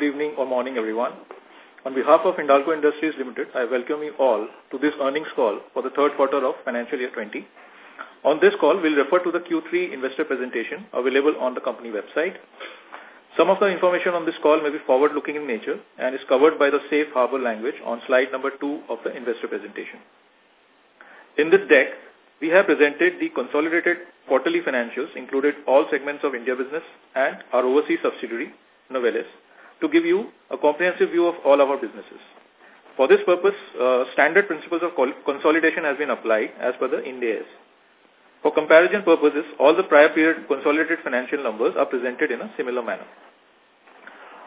good evening or morning, everyone. On behalf of Hindalco Industries Limited, I welcome you all to this earnings call for the third quarter of financial year 20. On this call, we'll refer to the Q3 investor presentation available on the company website. Some of the information on this call may be forward-looking in nature and is covered by the safe harbor language on slide number two of the investor presentation. In this deck, we have presented the consolidated quarterly financials, included all segments of India business and our overseas subsidiary, Novelis, to give you a comprehensive view of all our businesses. For this purpose, uh, standard principles of consolidation has been applied as per the Ind AS. For comparison purposes, all the prior period consolidated financial numbers are presented in a similar manner.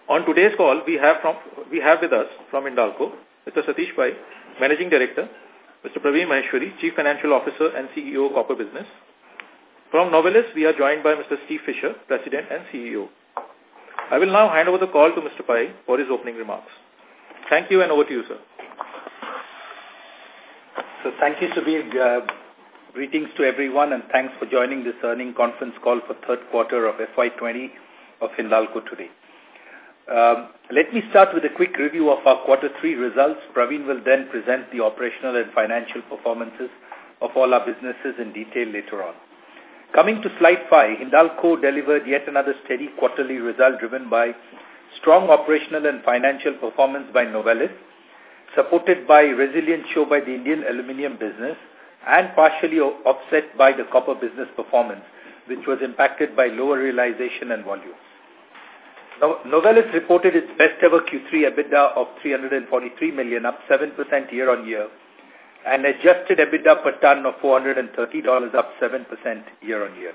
On today's call, we have from we have with us from Hindalco, Mr. Satish Pai, Managing Director, Mr. Praveen Maheshwari, Chief Financial Officer and CEO Copper Business. From Novelis, we are joined by Mr. Steve Fisher, President and CEO. I will now hand over the call to Mr. Pai for his opening remarks. Thank you and over to you, sir. So thank you, Subir. Uh, greetings to everyone and thanks for joining this earning conference call for third quarter of FY20 of Hindalco today. Um, let me start with a quick review of our quarter three results. Praveen will then present the operational and financial performances of all our businesses in detail later on. Coming to slide 5, Hindalco delivered yet another steady quarterly result driven by strong operational and financial performance by Novelis, supported by resilient show by the Indian aluminium business and partially offset by the copper business performance, which was impacted by lower realization and volume. Novelis reported its best ever Q3 EBITDA of 343 million, up 7% year on year, and adjusted EBITDA per ton of $430, up 7% year-on-year.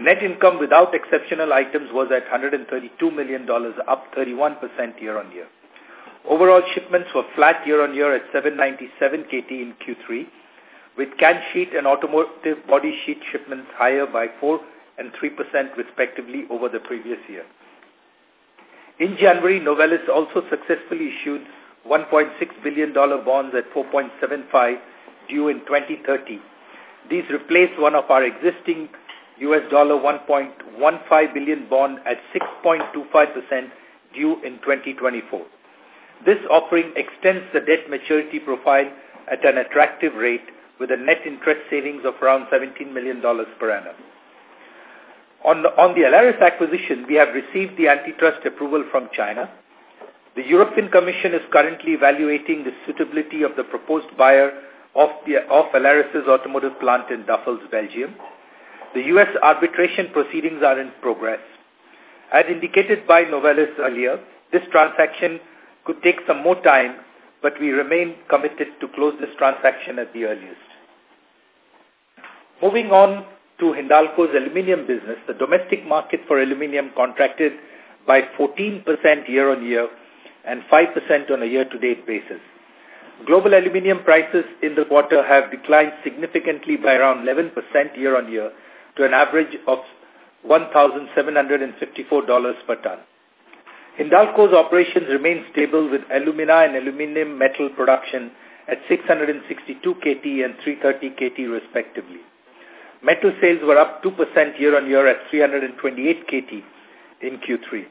Net income without exceptional items was at $132 million, up 31% year-on-year. Overall shipments were flat year-on-year at 797 KT in Q3, with can sheet and automotive body sheet shipments higher by 4 and 3% respectively over the previous year. In January, Novelis also successfully issued $1.6 billion bonds at 4.75 due in 2030. These replace one of our existing US dollar 1.15 billion bond at 6.25% due in 2024. This offering extends the debt maturity profile at an attractive rate with a net interest savings of around $17 million per annum. On the, on the Aleris acquisition, we have received the antitrust approval from China. The European Commission is currently evaluating the suitability of the proposed buyer of, the, of Aleris' automotive plant in Duffels, Belgium. The U.S. arbitration proceedings are in progress. As indicated by Novelis earlier, this transaction could take some more time, but we remain committed to close this transaction at the earliest. Moving on to Hindalco's aluminium business, the domestic market for aluminium contracted by 14% year-on-year and 5% on a year-to-date basis. Global aluminium prices in the quarter have declined significantly by around 11% year-on-year to an average of $1,754 per ton. Hindalco's operations remain stable with alumina and aluminium metal production at 662 KT and 330 KT respectively. Metal sales were up 2% year-on-year at 328 KT in Q3.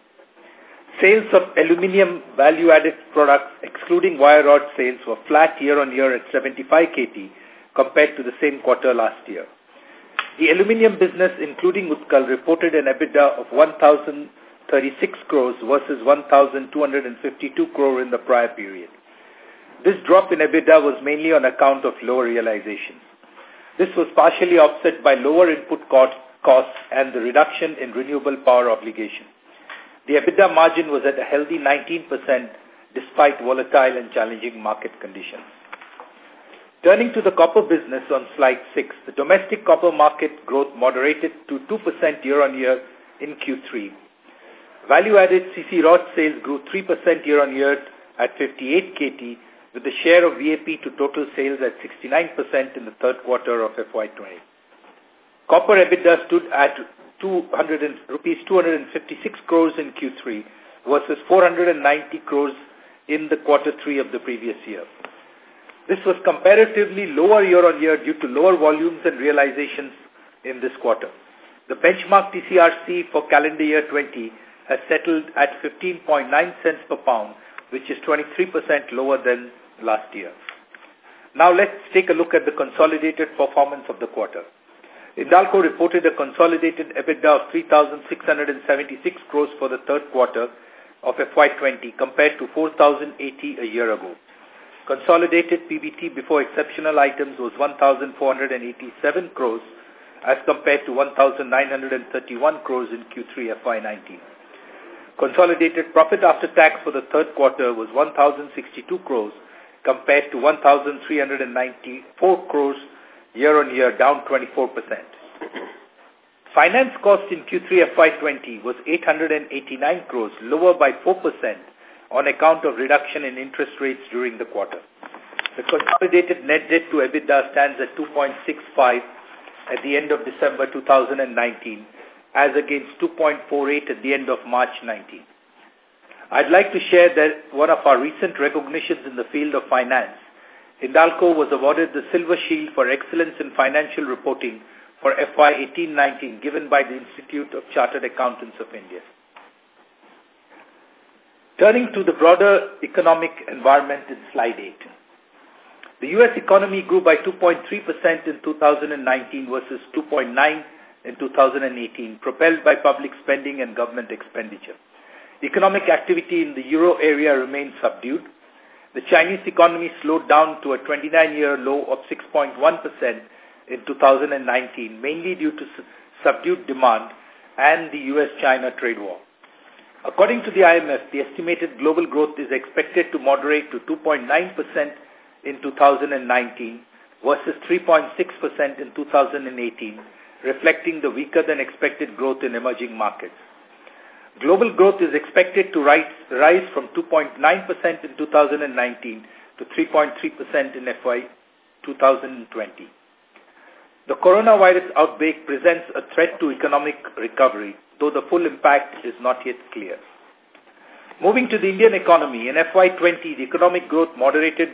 Sales of aluminium value-added products, excluding wire rod sales, were flat year-on-year at 75 KT compared to the same quarter last year. The aluminium business, including Utkal, reported an EBITDA of 1,036 crores versus 1,252 crore in the prior period. This drop in EBITDA was mainly on account of lower realizations. This was partially offset by lower input cost costs and the reduction in renewable power obligation. The EBITDA margin was at a healthy 19% despite volatile and challenging market conditions. Turning to the copper business on slide 6, the domestic copper market growth moderated to 2% year-on-year in Q3. Value-added CC rod sales grew 3% year-on-year at 58 KT, with the share of VAP to total sales at 69% in the third quarter of FY20. Copper EBITDA stood at 200 rupees 256 crores in Q3 versus 490 crores in the quarter three of the previous year. This was comparatively lower year-on-year due to lower volumes and realizations in this quarter. The benchmark TCRC for calendar year 20 has settled at 15.9 cents per pound, which is 23% lower than last year. Now let's take a look at the consolidated performance of the quarter. Hindalco reported a consolidated EBITDA of 3,676 crores for the third quarter of FY20 compared to 4,080 a year ago. Consolidated PBT before exceptional items was 1,487 crores as compared to 1,931 crores in Q3 FY19. Consolidated profit after tax for the third quarter was 1,062 crores compared to 1,394 crores year-on-year, down 24%. Finance cost in Q3 FY20 was 889 crores, lower by 4% on account of reduction in interest rates during the quarter. The consolidated net debt to EBITDA stands at 2.65 at the end of December 2019, as against 2.48 at the end of March 19. I'd like to share that one of our recent recognitions in the field of finance, Hindalco was awarded the Silver Shield for Excellence in Financial Reporting for FY 18-19 given by the Institute of Chartered Accountants of India. Turning to the broader economic environment in slide 8. The U.S. economy grew by 2.3% in 2019 versus 2.9 in 2018, propelled by public spending and government expenditure. Economic activity in the euro area remained subdued. The Chinese economy slowed down to a 29-year low of 6.1% in 2019, mainly due to subdued demand and the U.S.-China trade war. According to the IMF, the estimated global growth is expected to moderate to 2.9% in 2019 versus 3.6% in 2018, reflecting the weaker than expected growth in emerging markets. Global growth is expected to rise, from 2.9% in 2019 to 3.3% in FY 2020. The coronavirus outbreak presents a threat to economic recovery, though the full impact is not yet clear. Moving to the Indian economy, in FY20, the economic growth moderated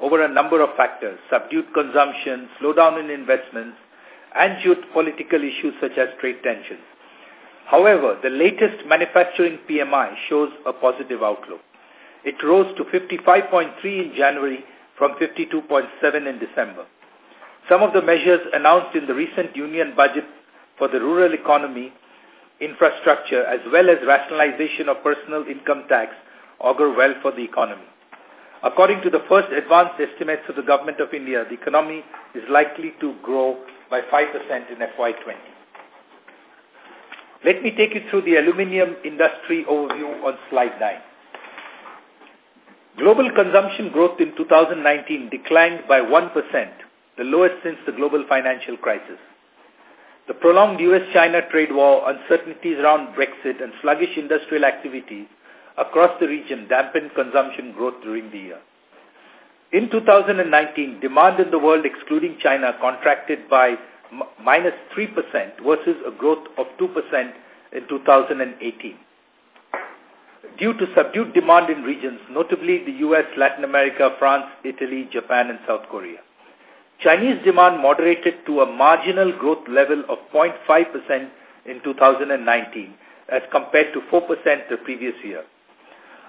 over a number of factors, subdued consumption, slowdown in investments, and geopolitical issues such as trade tensions. However, the latest manufacturing PMI shows a positive outlook. It rose to 55.3 in January from 52.7 in December. Some of the measures announced in the recent union budget for the rural economy, infrastructure, as well as rationalization of personal income tax augur well for the economy. According to the first advanced estimates of the Government of India, the economy is likely to grow by 5% in FY20. Let me take you through the aluminium industry overview on slide 9. Global consumption growth in 2019 declined by 1%, the lowest since the global financial crisis. The prolonged U.S.-China trade war, uncertainties around Brexit, and sluggish industrial activity across the region dampened consumption growth during the year. In 2019, demand in the world excluding China contracted by minus 3% versus a growth of 2% in 2018. Due to subdued demand in regions, notably the US, Latin America, France, Italy, Japan, and South Korea. Chinese demand moderated to a marginal growth level of 0.5% in 2019 as compared to 4% the previous year.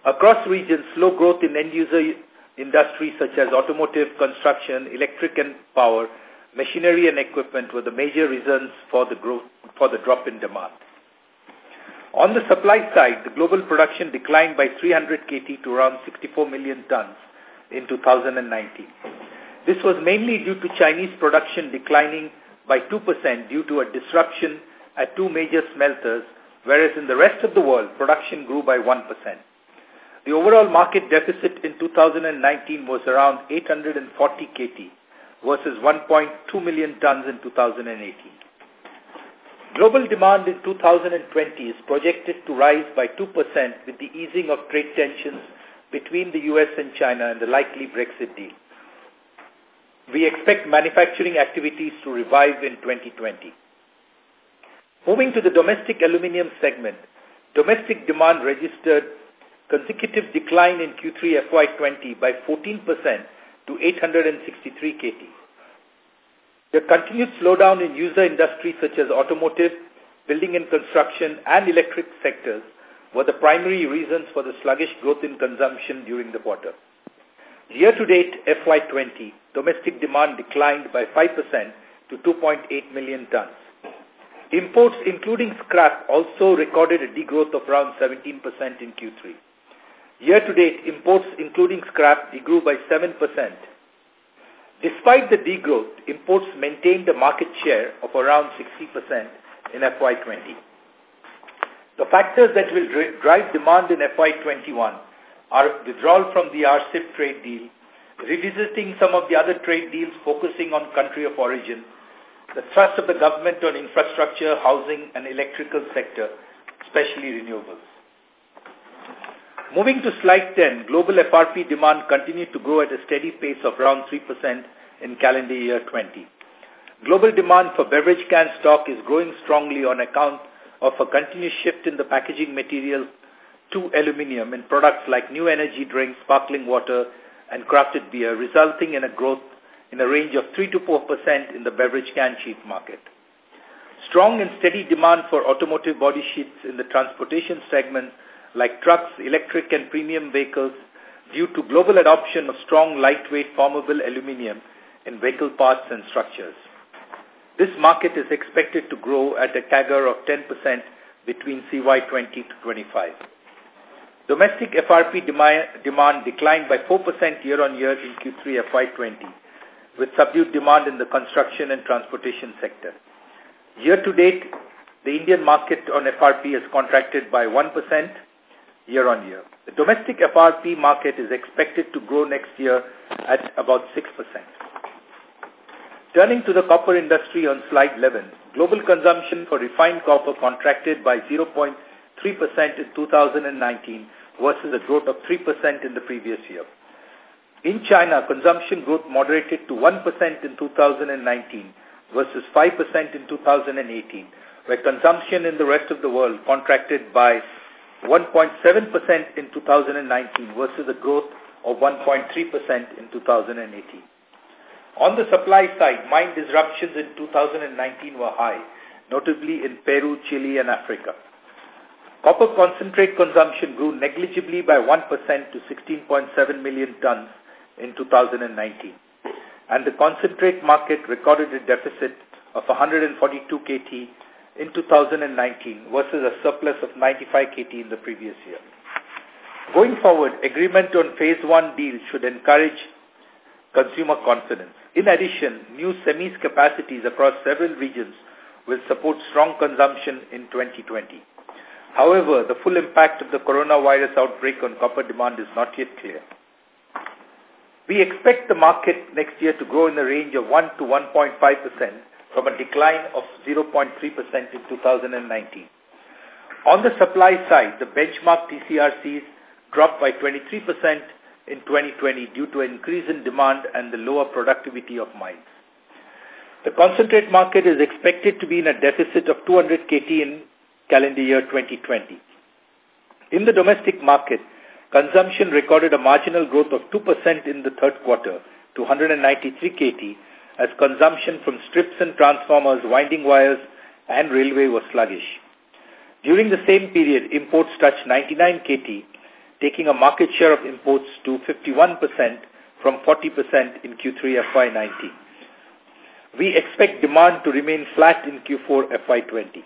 Across regions, slow growth in end-user industries such as automotive, construction, electric and power, machinery and equipment were the major reasons for the growth for the drop in demand. On the supply side, the global production declined by 300 KT to around 64 million tons in 2019. This was mainly due to Chinese production declining by 2% due to a disruption at two major smelters, whereas in the rest of the world, production grew by 1%. The overall market deficit in 2019 was around 840 KT versus 1.2 million tons in 2018. Global demand in 2020 is projected to rise by 2% with the easing of trade tensions between the US and China and the likely Brexit deal. We expect manufacturing activities to revive in 2020. Moving to the domestic aluminium segment, domestic demand registered consecutive decline in Q3 FY20 by 14% to 863 KT. The continued slowdown in user industries such as automotive, building and construction, and electric sectors were the primary reasons for the sluggish growth in consumption during the quarter. Year-to-date FY20, domestic demand declined by 5% to 2.8 million tons. Imports, including scrap, also recorded a degrowth of around 17% in Q3. Year-to-date, imports, including scrap, degrew by 7%. Despite the degrowth, imports maintained a market share of around 60% in FY20. The factors that will drive demand in FY21 are withdrawal from the RCEP trade deal, revisiting some of the other trade deals focusing on country of origin, the thrust of the government on infrastructure, housing and electrical sector, especially renewables. Moving to slide 10, global FRP demand continued to grow at a steady pace of around 3% in calendar year 20. Global demand for beverage can stock is growing strongly on account of a continuous shift in the packaging material to aluminium in products like new energy drinks, sparkling water, and crafted beer, resulting in a growth in a range of 3 to 4% in the beverage can sheet market. Strong and steady demand for automotive body sheets in the transportation segment like trucks, electric and premium vehicles due to global adoption of strong lightweight formable aluminium in vehicle parts and structures. This market is expected to grow at a CAGR of 10% between CY20 to 25. Domestic FRP demand declined by 4% year-on-year in Q3 FY20 with subdued demand in the construction and transportation sector. Year to date, the Indian market on FRP has contracted by 1% year-on-year. The domestic FRP market is expected to grow next year at about 6%. Turning to the copper industry on slide 11, global consumption for refined copper contracted by 0.3% in 2019 versus a growth of 3% in the previous year. In China, consumption growth moderated to 1% in 2019 versus 5% in 2018, where consumption in the rest of the world contracted by 1.7% in 2019 versus a growth of 1.3% in 2018. On the supply side, mine disruptions in 2019 were high, notably in Peru, Chile, and Africa. Copper concentrate consumption grew negligibly by 1% to 16.7 million tons in 2019. And the concentrate market recorded a deficit of 142 KT in 2019 versus a surplus of 95 KT in the previous year. Going forward, agreement on phase one deal should encourage consumer confidence. In addition, new semis capacities across several regions will support strong consumption in 2020. However, the full impact of the coronavirus outbreak on copper demand is not yet clear. We expect the market next year to grow in the range of 1 to 1.5% from a decline of 0.3% in 2019. On the supply side, the benchmark TCRCs dropped by 23% in 2020 due to an increase in demand and the lower productivity of mines. The concentrate market is expected to be in a deficit of 200 KT in calendar year 2020. In the domestic market, consumption recorded a marginal growth of 2% in the third quarter to 193 KT as consumption from strips and transformers, winding wires, and railway was sluggish. During the same period, imports touched 99 KT, taking a market share of imports to 51% from 40% in Q3 FY19. We expect demand to remain flat in Q4 FY20.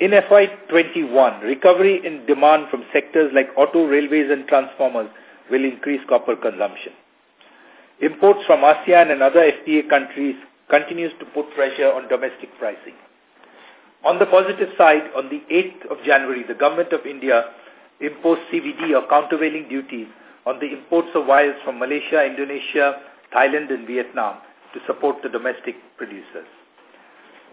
In FY21, recovery in demand from sectors like auto, railways, and transformers will increase copper consumption. Imports from ASEAN and other FTA countries continues to put pressure on domestic pricing. On the positive side, on the 8th of January, the Government of India imposed CVD or countervailing duties on the imports of wires from Malaysia, Indonesia, Thailand, and Vietnam to support the domestic producers.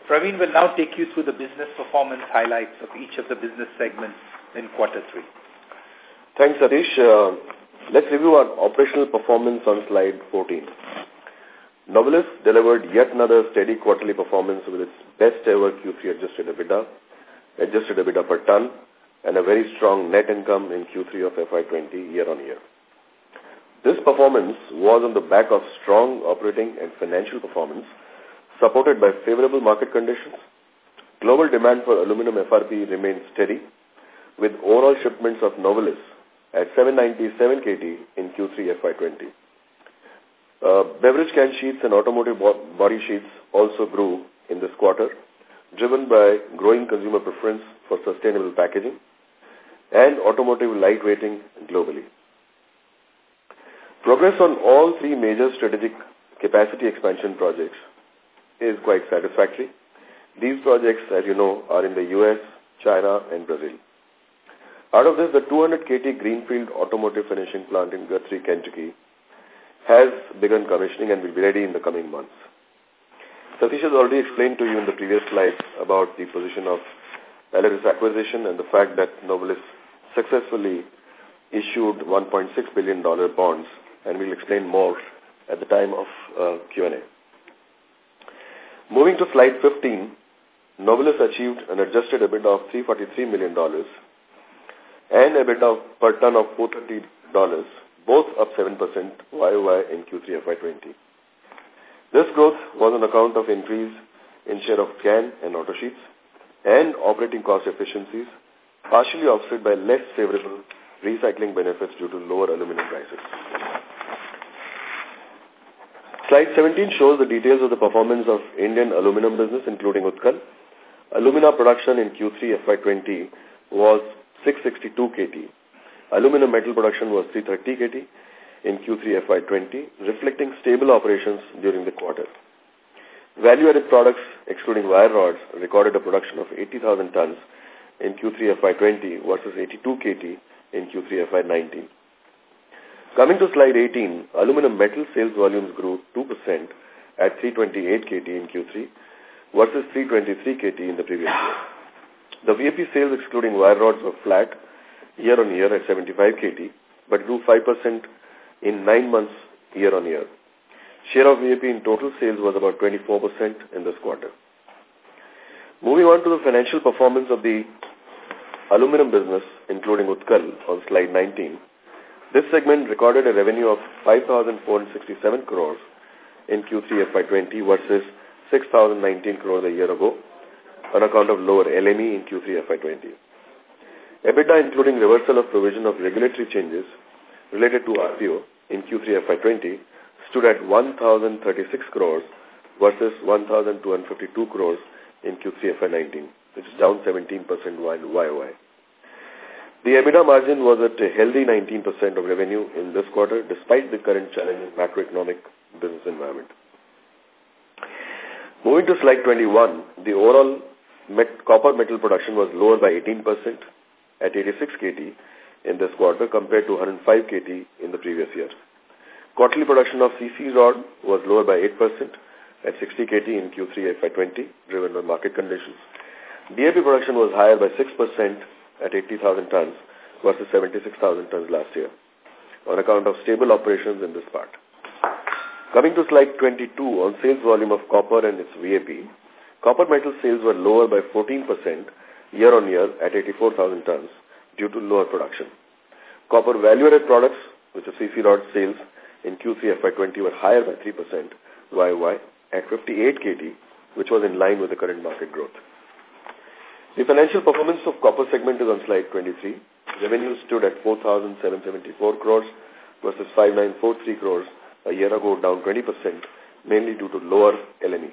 Praveen will now take you through the business performance highlights of each of the business segments in quarter three. Thanks, Satish. Uh, let's review our operational performance on slide 14. Novelis delivered yet another steady quarterly performance with its best ever Q3 adjusted EBITDA, adjusted EBITDA per ton, and a very strong net income in Q3 of FY20 year-on-year. This performance was on the back of strong operating and financial performance supported by favorable market conditions. Global demand for aluminum FRP remained steady, with overall shipments of Novelis at 797 KT in Q3 FY20. Uh, beverage can sheets and automotive body sheets also grew in this quarter, driven by growing consumer preference for sustainable packaging and automotive lightweighting globally. Progress on all three major strategic capacity expansion projects is quite satisfactory. These projects, as you know, are in the U.S., China, and Brazil. Out of this, the 200 KT Greenfield Automotive Finishing Plant in Guthrie, Kentucky, has begun commissioning and will be ready in the coming months. Satish has already explained to you in the previous slide about the position of Aleris acquisition and the fact that Novelis successfully issued $1.6 billion bonds, and we'll explain more at the time of uh, Q&A. Moving to slide 15, Novelis achieved an adjusted EBITDA of $343 million and EBITDA per ton of $430, both up 7% YOY in Q3 FY20. This growth was on account of increase in share of can and auto sheets and operating cost efficiencies, partially offset by less favorable recycling benefits due to lower aluminum prices. Slide 17 shows the details of the performance of Indian aluminum business, including Utkal. Alumina production in Q3 FY20 was 662 KT. Aluminum metal production was 330 KT in Q3 FY20, reflecting stable operations during the quarter. Value-added products, excluding wire rods, recorded a production of 80,000 tons in Q3 FY20 versus 82 KT in Q3 FY19. Coming to slide 18, aluminum metal sales volumes grew 2% at 328 KT in Q3 versus 323 KT in the previous year. The VAP sales excluding wire rods were flat year-on-year at 75 KT, but grew 5% in nine months year-on-year. Share of VAP in total sales was about 24% in this quarter. Moving on to the financial performance of the aluminum business, including Utkal, on slide 19. This segment recorded a revenue of 5,467 crores in Q3 FY20 versus 6,019 crores a year ago on account of lower LME in Q3 FY20. EBITDA, including reversal of provision of regulatory changes related to RPO in Q3 FY20, stood at 1,036 crores versus 1,252 crores in Q3 FY19, which is down 17% YOY. The EBITDA margin was at a healthy 19% of revenue in this quarter, despite the current challenging macroeconomic business environment. Moving to slide 21, the overall met copper metal production was lower by 18% at 86 KT in this quarter compared to 105 KT in the previous year. Quarterly production of CC rod was lower by 8% at 60 KT in Q3 FY20, driven by market conditions. DAP production was higher by 6% at 80,000 tons versus 76,000 tons last year on account of stable operations in this part. Coming to slide 22 on sales volume of copper and its VAP, copper metal sales were lower by 14% year-on-year at 84,000 tons due to lower production. Copper value-added products, which are CC rod sales in Q3 FY20 were higher by 3% YOY at 58 KT, which was in line with the current market growth. The financial performance of copper segment is on slide 23. Revenue stood at 4,774 crores versus 5,943 crores a year ago, down 20%, mainly due to lower LME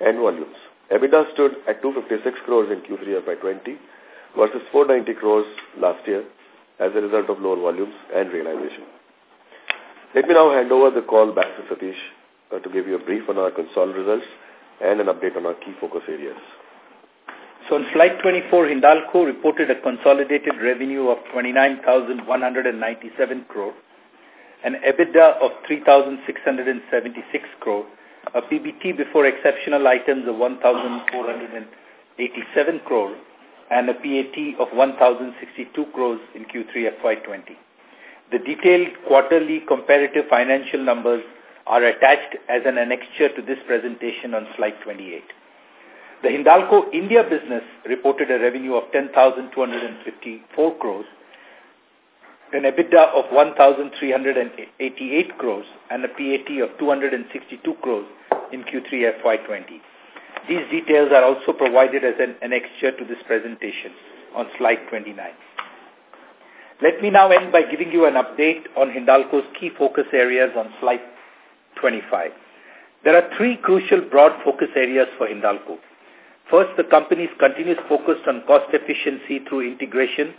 and volumes. EBITDA stood at 256 crores in Q3 FY20 versus 490 crores last year as a result of lower volumes and realization. Let me now hand over the call back to Satish uh, to give you a brief on our consolidated results and an update on our key focus areas. So on slide 24, Hindalco reported a consolidated revenue of 29,197 crore, an EBITDA of 3,676 crore, a PBT before exceptional items of 1,487 crore, and a PAT of 1,062 crores in Q3 FY20. The detailed quarterly comparative financial numbers are attached as an annexure to this presentation on slide 28. The Hindalco India business reported a revenue of 10,254 crores, an EBITDA of 1,388 crores, and a PAT of 262 crores in Q3 FY20. These details are also provided as an annexure to this presentation on slide 29. Let me now end by giving you an update on Hindalco's key focus areas on slide 25. There are three crucial broad focus areas for Hindalco. First, the company's continuous focus on cost efficiency through integration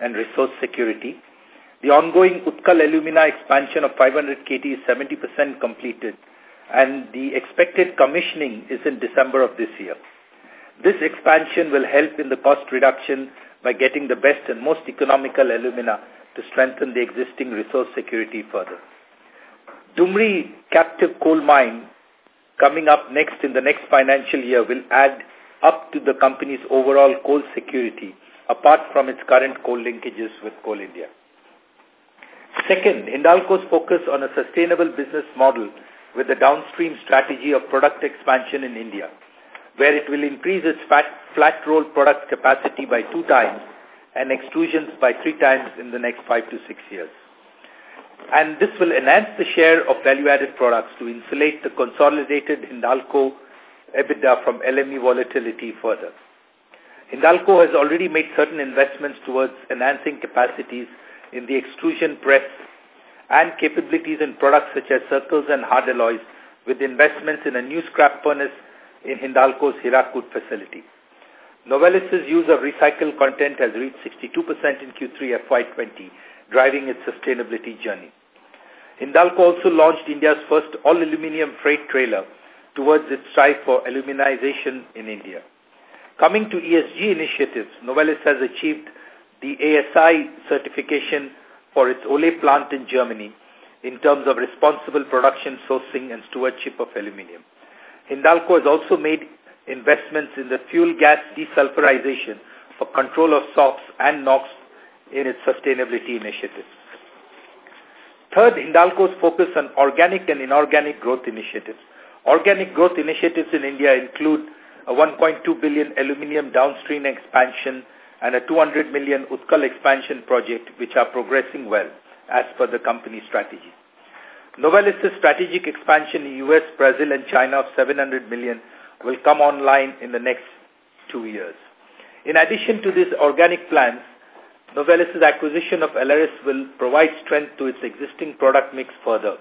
and resource security. The ongoing Utkal Alumina expansion of 500 KT is 70% completed and the expected commissioning is in December of this year. This expansion will help in the cost reduction by getting the best and most economical alumina to strengthen the existing resource security further. Dumri captive coal mine coming up next in the next financial year will add up to the company's overall coal security apart from its current coal linkages with Coal India. Second, Hindalco's focus on a sustainable business model with a downstream strategy of product expansion in India, where it will increase its flat roll product capacity by two times and extrusions by three times in the next five to six years. And this will enhance the share of value-added products to insulate the consolidated Hindalco EBITDA from LME volatility further. Hindalco has already made certain investments towards enhancing capacities in the extrusion press and capabilities in products such as circles and hard alloys with investments in a new scrap furnace in Hindalco's Hirakud facility. Novelis's use of recycled content has reached 62% in Q3 FY20, driving its sustainability journey. Hindalco also launched India's first all-aluminium freight trailer towards its strive for aluminization in India. Coming to ESG initiatives, Novelis has achieved the ASI certification for its Ohle plant in Germany in terms of responsible production, sourcing and stewardship of aluminium. Hindalco has also made investments in the flue gas desulfurization for control of SOx and NOx in its sustainability initiatives. Third, Hindalco's focus on organic and inorganic growth initiatives. Organic growth initiatives in India include a 1.2 billion aluminium downstream expansion and a 200 million Utkal expansion project which are progressing well as per the company strategy. Novelis' strategic expansion in US, Brazil and China of 700 million will come online in the next two years. In addition to these organic plans, Novelis' acquisition of Aleris will provide strength to its existing product mix further,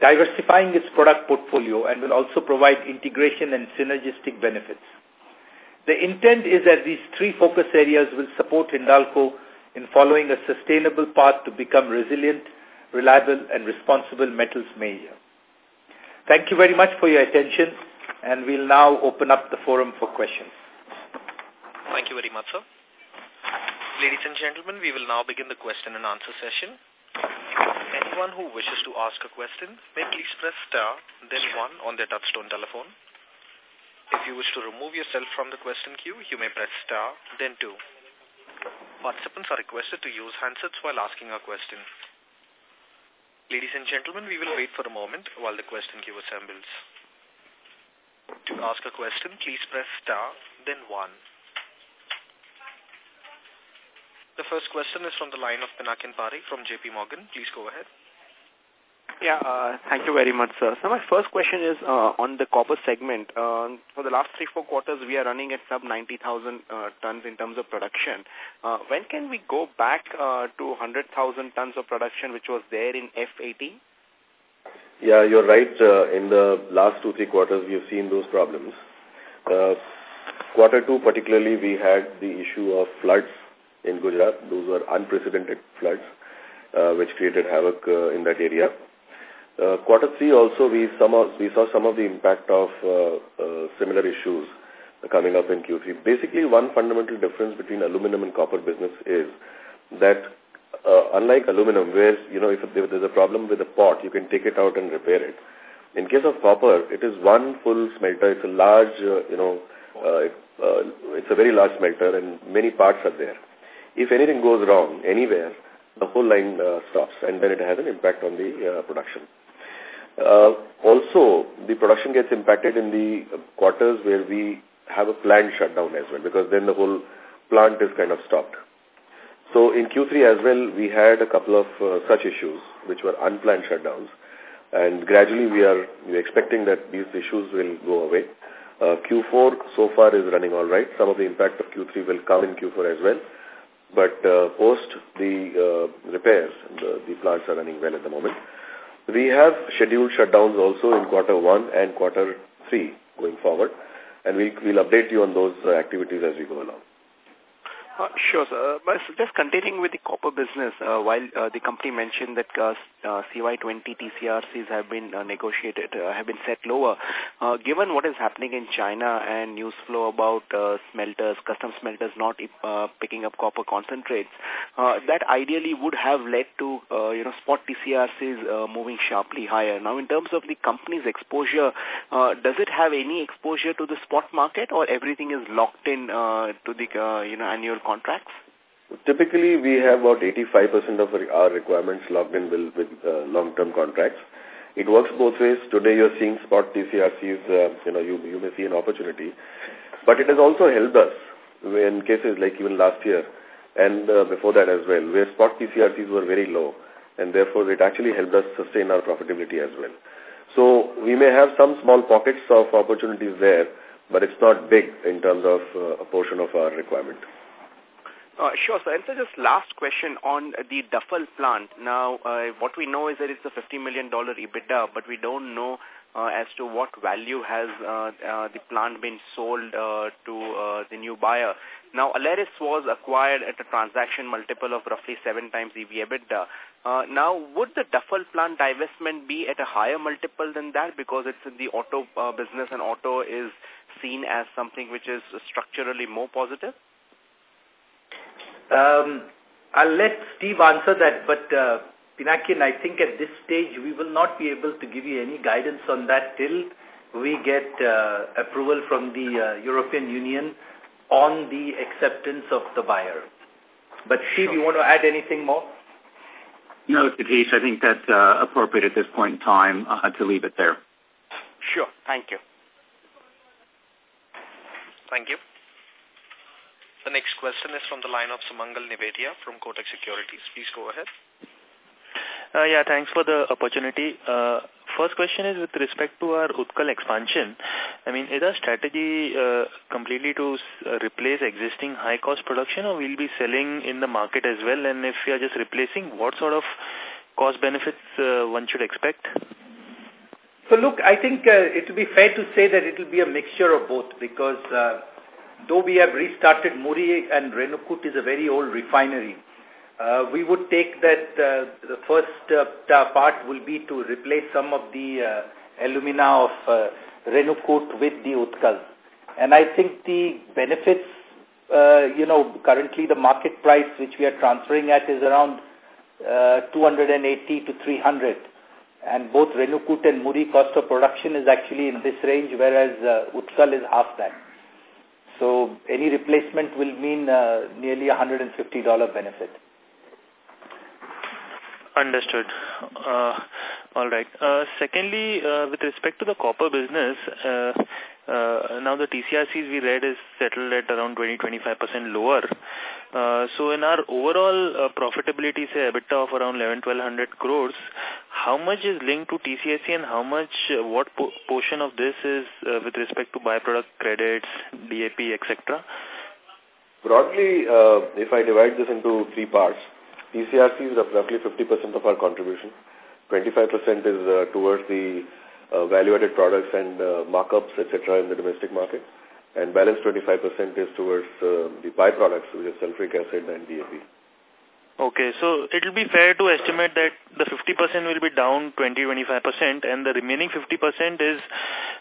diversifying its product portfolio and will also provide integration and synergistic benefits. The intent is that these three focus areas will support Hindalco in following a sustainable path to become resilient, reliable and responsible metals major. Thank you very much for your attention and we'll now open up the forum for questions. Thank you very much, sir. Ladies and gentlemen, we will now begin the question and answer session. Anyone who wishes to ask a question may please press star, then one on their touchtone telephone. If you wish to remove yourself from the question queue, you may press star, then two. Participants are requested to use handsets while asking a question. Ladies and gentlemen, we will wait for a moment while the question queue assembles. To ask a question, please press star, then one. The first question is from the line of Pinakin from JP Morgan. Please go ahead. Yeah, uh, thank you very much, sir. So my first question is uh, on the copper segment. Uh, for the last three, four quarters, we are running at sub 90,000 uh, tons in terms of production. Uh, when can we go back uh, to 100,000 tons of production, which was there in F18? Yeah, you're right. Uh, in the last two, three quarters, we have seen those problems. Uh, quarter two, particularly, we had the issue of floods in Gujarat. Those were unprecedented floods, uh, which created havoc uh, in that area. Uh, quarter three also we some of, we saw some of the impact of uh, uh, similar issues coming up in Q3. Basically, one fundamental difference between aluminum and copper business is that uh, unlike aluminum, where you know if there's a problem with a pot, you can take it out and repair it. In case of copper, it is one full smelter. It's a large, uh, you know, uh, uh, it's a very large smelter, and many parts are there. If anything goes wrong anywhere, the whole line uh, stops, and then it has an impact on the uh, production. Uh, also, the production gets impacted in the quarters where we have a planned shutdown as well, because then the whole plant is kind of stopped. So in Q3 as well, we had a couple of uh, such issues, which were unplanned shutdowns. And gradually we are we are expecting that these issues will go away. Uh, Q4 so far is running all right. Some of the impact of Q3 will come in Q4 as well. But uh, post the uh, repairs, the, the plants are running well at the moment. We have scheduled shutdowns also in quarter one and quarter three going forward, and we, we'll update you on those uh, activities as we go along. Uh, sure, sir. But just continuing with the copper business, uh, while uh, the company mentioned that uh, uh, CY20 TCRCs have been uh, negotiated, uh, have been set lower, uh, given what is happening in China and news flow about uh, smelters, custom smelters not uh, picking up copper concentrates, uh, that ideally would have led to, uh, you know, spot TCRCs uh, moving sharply higher. Now, in terms of the company's exposure, uh, does it have any exposure to the spot market or everything is locked in uh, to the, uh, you know, annual contracts? Typically, we have about 85% of our requirements locked in with, with uh, long-term contracts. It works both ways. Today, you're seeing spot TCRCs, uh, you know, you, you may see an opportunity. But it has also helped us in cases like even last year and uh, before that as well, where spot TCRCs were very low. And therefore, it actually helped us sustain our profitability as well. So, we may have some small pockets of opportunities there, but it's not big in terms of uh, a portion of our requirement. Uh, sure, sir. And so just last question on the Duffel plant. Now, uh, what we know is that it's a $50 million EBITDA, but we don't know uh, as to what value has uh, uh, the plant been sold uh, to uh, the new buyer. Now, Aleris was acquired at a transaction multiple of roughly seven times EV EBITDA. Uh, now, would the Duffel plant divestment be at a higher multiple than that because it's in the auto uh, business and auto is seen as something which is structurally more positive? Um, I'll let Steve answer that, but uh, Pinakin, I think at this stage we will not be able to give you any guidance on that till we get uh, approval from the uh, European Union on the acceptance of the buyer. But Steve, sure. you want to add anything more? No, Satish, I think that's uh, appropriate at this point in time uh, to leave it there. Sure. Thank you. Thank you. The next question is from the line of Sumangal Nevatia from Kotak Securities. Please go ahead. Uh, yeah, thanks for the opportunity. Uh, first question is with respect to our Utkal expansion. I mean, is our strategy uh, completely to uh, replace existing high-cost production or we'll be selling in the market as well? And if we are just replacing, what sort of cost benefits uh, one should expect? So look, I think uh, it will be fair to say that it will be a mixture of both because uh, though we have restarted Muri and Renukut is a very old refinery, uh, we would take that uh, the first uh, part will be to replace some of the uh, alumina of uh, Renukut with the Utkal. And I think the benefits, uh, you know, currently the market price which we are transferring at is around uh, 280 to 300. And both Renukut and Muri cost of production is actually in this range, whereas uh, Utkal is half that. So any replacement will mean uh, nearly $150 benefit. Understood. Uh, all right. Uh, secondly, uh, with respect to the copper business, uh, uh, now the TCRCs we read is settled at around 20-25% lower. Uh, so in our overall uh, profitability, say EBITDA of around 11-1200 crores, how much is linked to TCRC and how much, uh, what po portion of this is with respect to byproduct credits, DAP, etc.? Broadly, if I divide this into three parts, TCRC is roughly 50% of our contribution. 25% is uh, towards the uh, value-added products and uh, markups, etc. in the domestic market. And balance 25% is towards uh, the byproducts, which is sulfuric acid and DAP. Okay, so it will be fair to estimate that the 50% will be down 20-25% and the remaining 50% is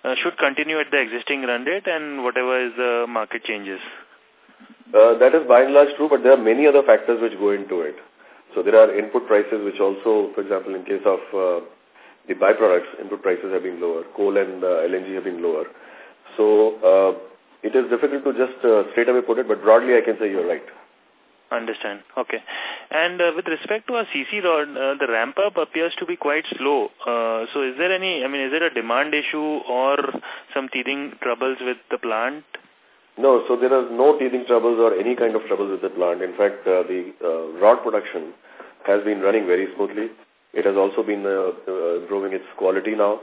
uh, should continue at the existing run rate and whatever is the market changes. Uh, that is by and large true, but there are many other factors which go into it. So there are input prices which also, for example, in case of uh, the byproducts, input prices have been lower. Coal and uh, LNG have been lower. So uh, it is difficult to just uh, straight away put it, but broadly I can say you're right. Understand. Okay. And uh, with respect to our CC rod, uh, the ramp-up appears to be quite slow. Uh, so is there any, I mean, is it a demand issue or some teething troubles with the plant? No, so there are no teething troubles or any kind of troubles with the plant. In fact, uh, the uh, rod production has been running very smoothly. It has also been uh, uh, improving its quality now.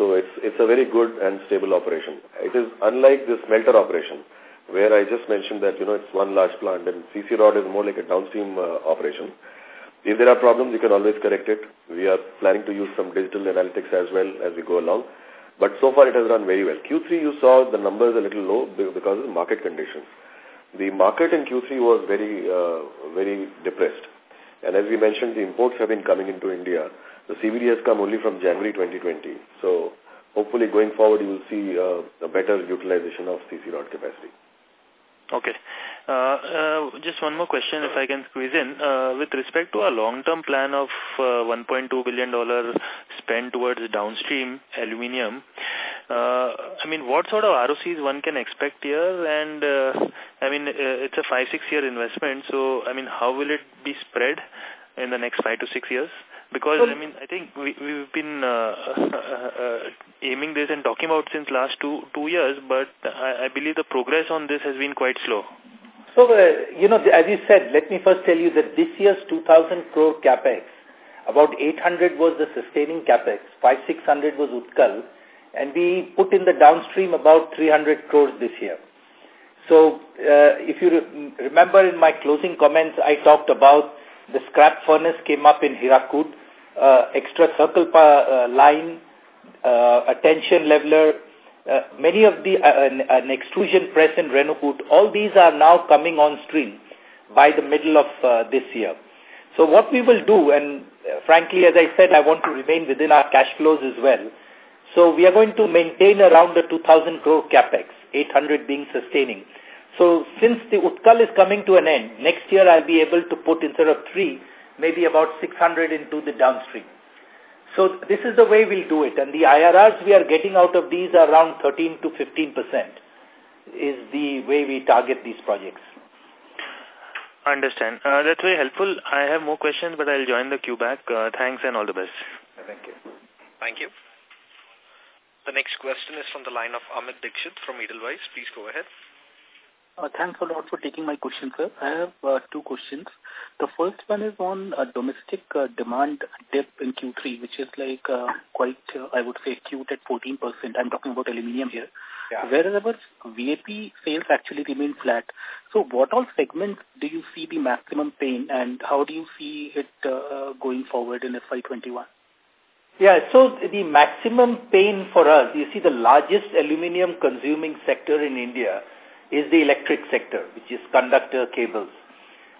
So it's, it's a very good and stable operation. It is unlike the smelter operation, where I just mentioned that, you know, it's one large plant and CC rod is more like a downstream uh, operation. If there are problems, you can always correct it. We are planning to use some digital analytics as well as we go along. But so far it has run very well. Q3 you saw the numbers a little low because of market conditions. The market in Q3 was very, uh, very depressed. And as we mentioned, the imports have been coming into India. The CVD has come only from January 2020. So hopefully going forward you will see uh, a better utilization of CC rod capacity. Okay. Uh, uh, just one more question if I can squeeze in. Uh, with respect to our long-term plan of uh, $1.2 billion spent towards downstream aluminium, uh, I mean, what sort of ROCs one can expect here? And, uh, I mean, uh, it's a five, six-year investment, so, I mean, how will it be spread in the next five to six years? Because, I mean, I think we, we've been uh, uh, aiming this and talking about since last two, two years, but I, I believe the progress on this has been quite slow. So, uh, you know, as you said, let me first tell you that this year's 2,000 crore capex, about 800 was the sustaining capex, 5 600 was Utkal, and we put in the downstream about 300 crores this year. So, uh, if you re remember in my closing comments, I talked about the scrap furnace came up in Hirakud, uh, extra circle uh, line, uh, a tension leveler, uh, many of the, uh, an, an, extrusion press in Renukut, all these are now coming on stream by the middle of uh, this year. So what we will do, and uh, frankly, as I said, I want to remain within our cash flows as well. So we are going to maintain around the 2,000 crore capex, 800 being sustaining. So since the Utkal is coming to an end, next year I'll be able to put instead of three, maybe about 600 into the downstream. So this is the way we'll do it. And the IRRs we are getting out of these are around 13 to 15% is the way we target these projects. Understand. Uh, that's very helpful. I have more questions, but I'll join the queue back. Uh, thanks and all the best. Thank you. Thank you. The next question is from the line of Amit Dixit from Edelweiss. Please go ahead. Uh, thanks a lot for taking my question, sir. I have uh, two questions. The first one is on uh, domestic uh, demand dip in Q3, which is like uh, quite, uh, I would say, acute at 14%. I'm talking about aluminium here. Yeah. Whereas VAP sales actually remain flat. So what all segments do you see the maximum pain and how do you see it uh, going forward in FY21? Yeah, so the maximum pain for us, you see the largest aluminium consuming sector in India is the electric sector, which is conductor cables.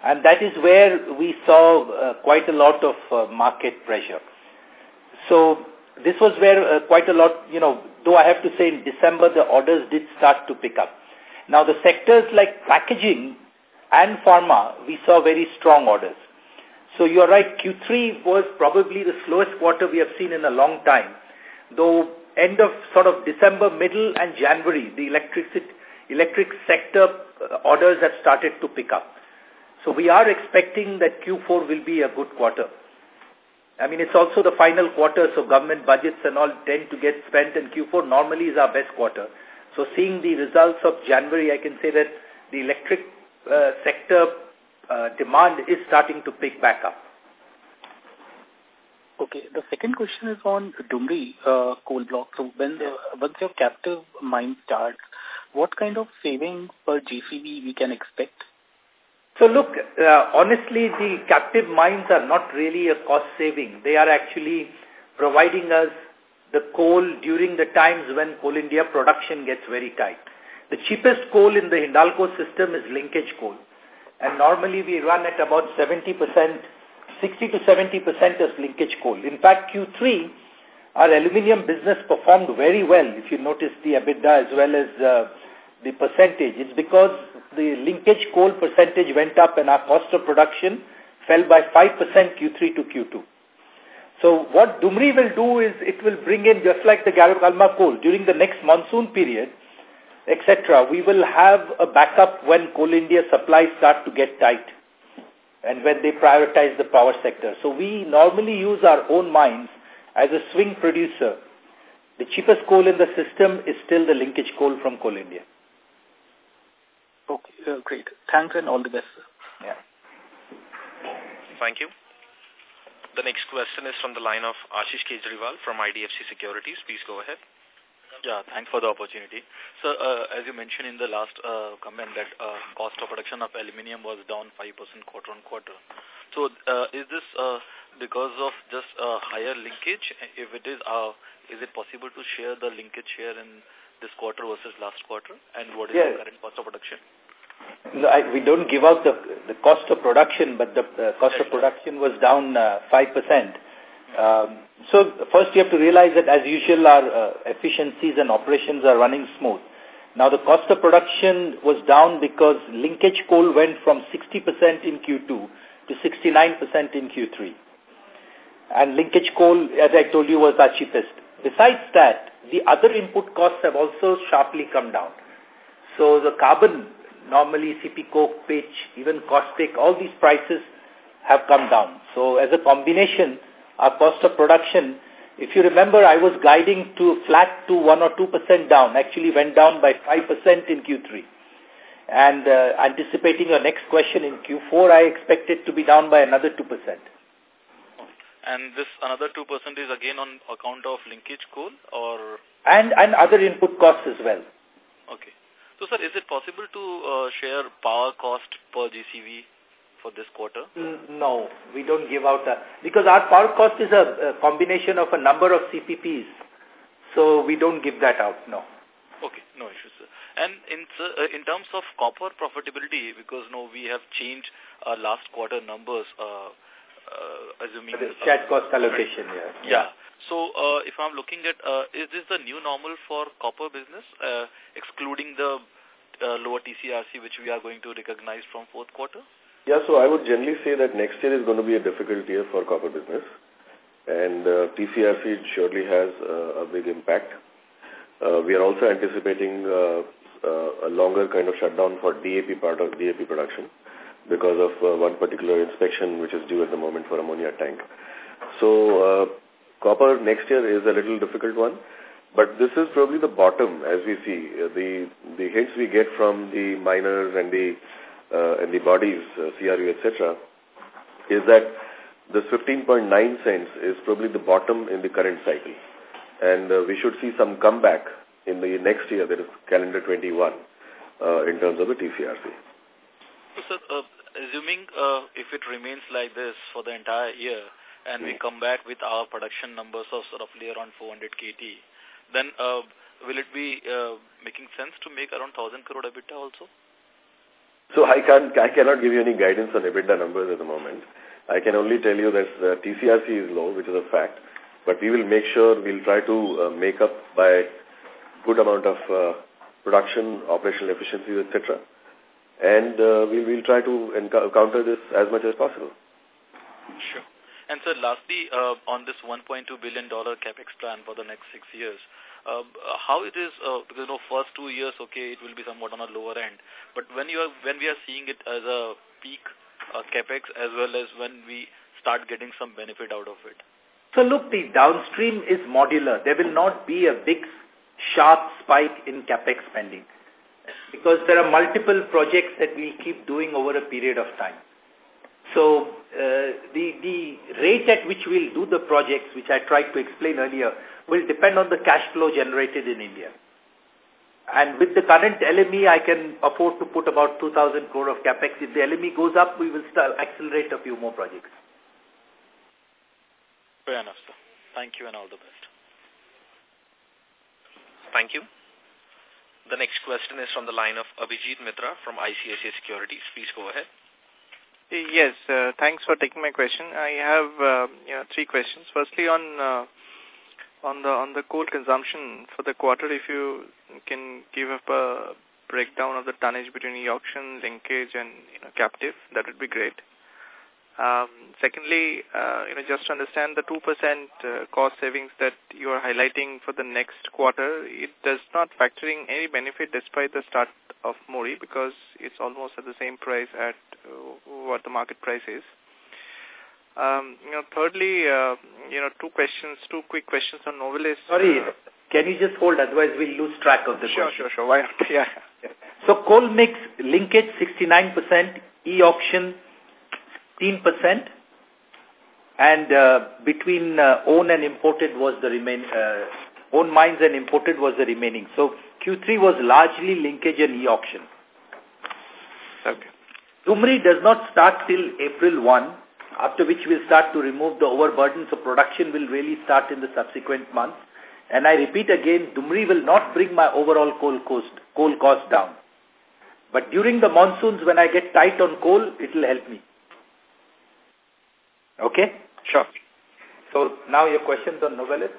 And that is where we saw uh, quite a lot of uh, market pressure. So this was where uh, quite a lot, you know, though I have to say in December the orders did start to pick up. Now the sectors like packaging and pharma, we saw very strong orders. So you're right, Q3 was probably the slowest quarter we have seen in a long time. Though end of sort of December, middle and January, the electricity electric sector uh, orders have started to pick up. So we are expecting that Q4 will be a good quarter. I mean, it's also the final quarter, so government budgets and all tend to get spent, and Q4 normally is our best quarter. So seeing the results of January, I can say that the electric uh, sector uh, demand is starting to pick back up. Okay. The second question is on Dumri uh, coal block. So when the, once your captive mine starts, what kind of savings per GCV we can expect? So look, uh, honestly, the captive mines are not really a cost saving. They are actually providing us the coal during the times when Coal India production gets very tight. The cheapest coal in the Hindalco system is linkage coal. And normally we run at about 70%, 60 to 70% as linkage coal. In fact, Q3, our aluminium business performed very well, if you notice the EBITDA as well as uh, the percentage. It's because the linkage coal percentage went up and our cost of production fell by 5% Q3 to Q2. So what Dumri will do is it will bring in, just like the Gare Palma coal, during the next monsoon period, etc., we will have a backup when Coal India supplies start to get tight and when they prioritize the power sector. So we normally use our own mines as a swing producer. The cheapest coal in the system is still the linkage coal from Coal India. Okay, uh, great. Thanks and all the best. Sir. Yeah. Thank you. The next question is from the line of Ashish Kejriwal from IDFC Securities. Please go ahead. Yeah, thanks for the opportunity. So, uh, as you mentioned in the last uh, comment that uh, cost of production of aluminium was down 5% quarter on quarter. So, uh, is this uh, because of just uh, higher linkage? If it is, uh, is it possible to share the linkage here in this quarter versus last quarter? And what is yes. the current cost of production? No, I, we don't give out the, the cost of production, but the uh, cost of production was down uh, 5%. Um, so first you have to realize that as usual our uh, efficiencies and operations are running smooth. Now the cost of production was down because linkage coal went from 60% in Q2 to 69% in Q3. And linkage coal, as I told you, was our cheapest. Besides that, the other input costs have also sharply come down. So the carbon, normally CP coke, pitch, even caustic, all these prices have come down. So as a combination, our cost of production, if you remember, I was guiding to flat to 1 or 2% down, actually went down by 5% in Q3. And uh, anticipating your next question in Q4, I expect it to be down by another 2%. And this another 2% is again on account of linkage coal or? And, and other input costs as well. Okay. So, sir, is it possible to uh, share power cost per GCV for this quarter? Mm, no, we don't give out that. Because our power cost is a, a combination of a number of CPPs. So we don't give that out, no. Okay, no issues, sir. And in uh, in terms of copper profitability, because no, we have changed our last quarter numbers, uh, uh, assuming... The chat cost allocation, yeah. Yeah. So uh, if I'm looking at, uh, is this the new normal for copper business, uh, excluding the lower TCRC, which we are going to recognize from fourth quarter? Yeah, so I would generally say that next year is going to be a difficult year for copper business. And TCRC surely has a big impact. We are also anticipating a longer kind of shutdown for DAP part of DAP production because of uh, one particular inspection which is due at the moment for ammonia tank. So uh, copper next year is a little difficult one. But this is probably the bottom as we see. Uh, the the hits we get from the miners and the uh, and the bodies, uh, CRU, etc., is that this 15.9 cents is probably the bottom in the current cycle. And uh, we should see some comeback in the next year, that is calendar 21, uh, in terms of the TCRC. So, sir, uh, assuming uh, if it remains like this for the entire year, and we come back with our production numbers of roughly around 400 KT, then uh, will it be uh, making sense to make around 1,000 crore EBITDA also? So I can't, I cannot give you any guidance on EBITDA numbers at the moment. I can only tell you that uh, TCRC is low, which is a fact. But we will make sure we'll try to uh, make up by good amount of uh, production, operational efficiencies, etc. And uh, we will try to counter this as much as possible. Sure. And so lastly, uh, on this $1.2 billion capex plan for the next six years, uh, how it is, uh, because, you know, first two years, okay, it will be somewhat on a lower end. But when you are, when we are seeing it as a peak uh, capex as well as when we start getting some benefit out of it? So look, the downstream is modular. There will not be a big sharp spike in capex spending because there are multiple projects that we'll keep doing over a period of time. So uh, the, the rate at which we'll do the projects, which I tried to explain earlier, will depend on the cash flow generated in India. And with the current LME, I can afford to put about 2,000 crore of capex. If the LME goes up, we will start accelerate a few more projects. Fair enough, sir. Thank you and all the best. Thank you. The next question is from the line of Abhijit Mitra from ICICI Securities. Please go ahead. Yes, uh, thanks for taking my question. I have uh, you know, three questions. Firstly, on uh, on the on the coal consumption for the quarter, if you can give up a breakdown of the tonnage between e-auction, linkage, and you know, captive, that would be great. Um, secondly, uh, you know, just to understand the 2% uh, cost savings that you are highlighting for the next quarter, it does not factor in any benefit despite the start of Mori because it's almost at the same price at uh, what the market price is. Um, you know, thirdly, uh, you know, two questions, two quick questions on Novelis. Sorry, can you just hold? Otherwise, we'll lose track of the sure, question. Sure, sure, Why not? Yeah. So, coal mix linkage 69%, e-auction 15%, and uh, between uh, own and imported was the remain uh, own mines and imported was the remaining. So Q3 was largely linkage and e-auction. Okay. Dumri does not start till April 1, after which we'll start to remove the overburden, so production will really start in the subsequent months. And I repeat again, Dumri will not bring my overall coal cost, coal cost down. But during the monsoons, when I get tight on coal, it will help me. Okay? Sure. So now your questions on Novelis?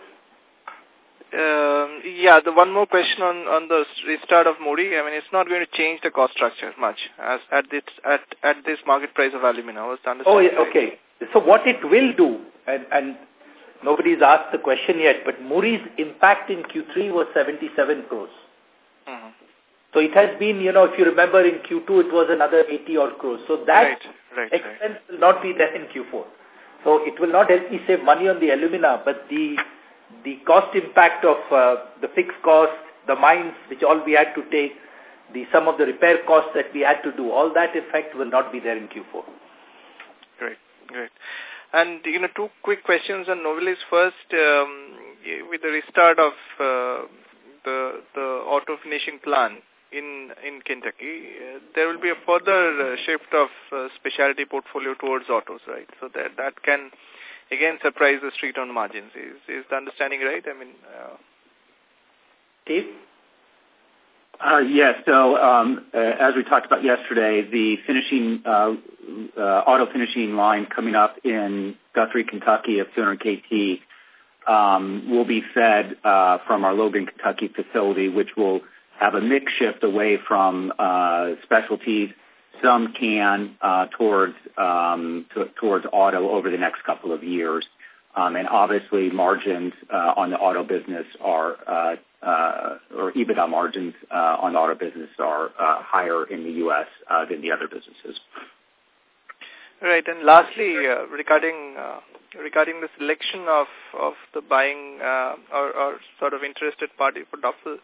Um, yeah, the one more question on, on the restart of Muri. I mean, it's not going to change the cost structure much as at this at at this market price of alumina. Was oh, yeah, okay. So what it will do, and and nobody's asked the question yet, but Muri's impact in Q3 was 77 crores. Mm -hmm. So it has been, you know, if you remember in Q2, it was another 80 odd crores. So that right, right, expense right. will not be there in Q4. So it will not help me save money on the alumina, but the the cost impact of uh, the fixed cost, the mines which all we had to take, the some of the repair costs that we had to do, all that effect will not be there in Q4. Great, great. And, you know, two quick questions on Novelis. First, um, with the restart of uh, the, the auto finishing plant in, in Kentucky, uh, there will be a further uh, shift of uh, specialty portfolio towards autos, right? So that, that can again surprise the street on margins. Is, is the understanding right? I mean, uh, Steve? Uh, yes. So um, uh, as we talked about yesterday, the finishing uh, uh, auto finishing line coming up in Guthrie, Kentucky, of 200 KT, um, will be fed uh, from our Logan, Kentucky facility, which will have a mix shift away from uh, specialties some can uh, towards um, towards auto over the next couple of years. Um, and obviously, margins uh, on the auto business are, uh, uh, or EBITDA margins uh, on auto business are uh, higher in the U.S. Than the other businesses. Right. And lastly, regarding regarding the selection of of the buying or, or sort of interested party for Duffel,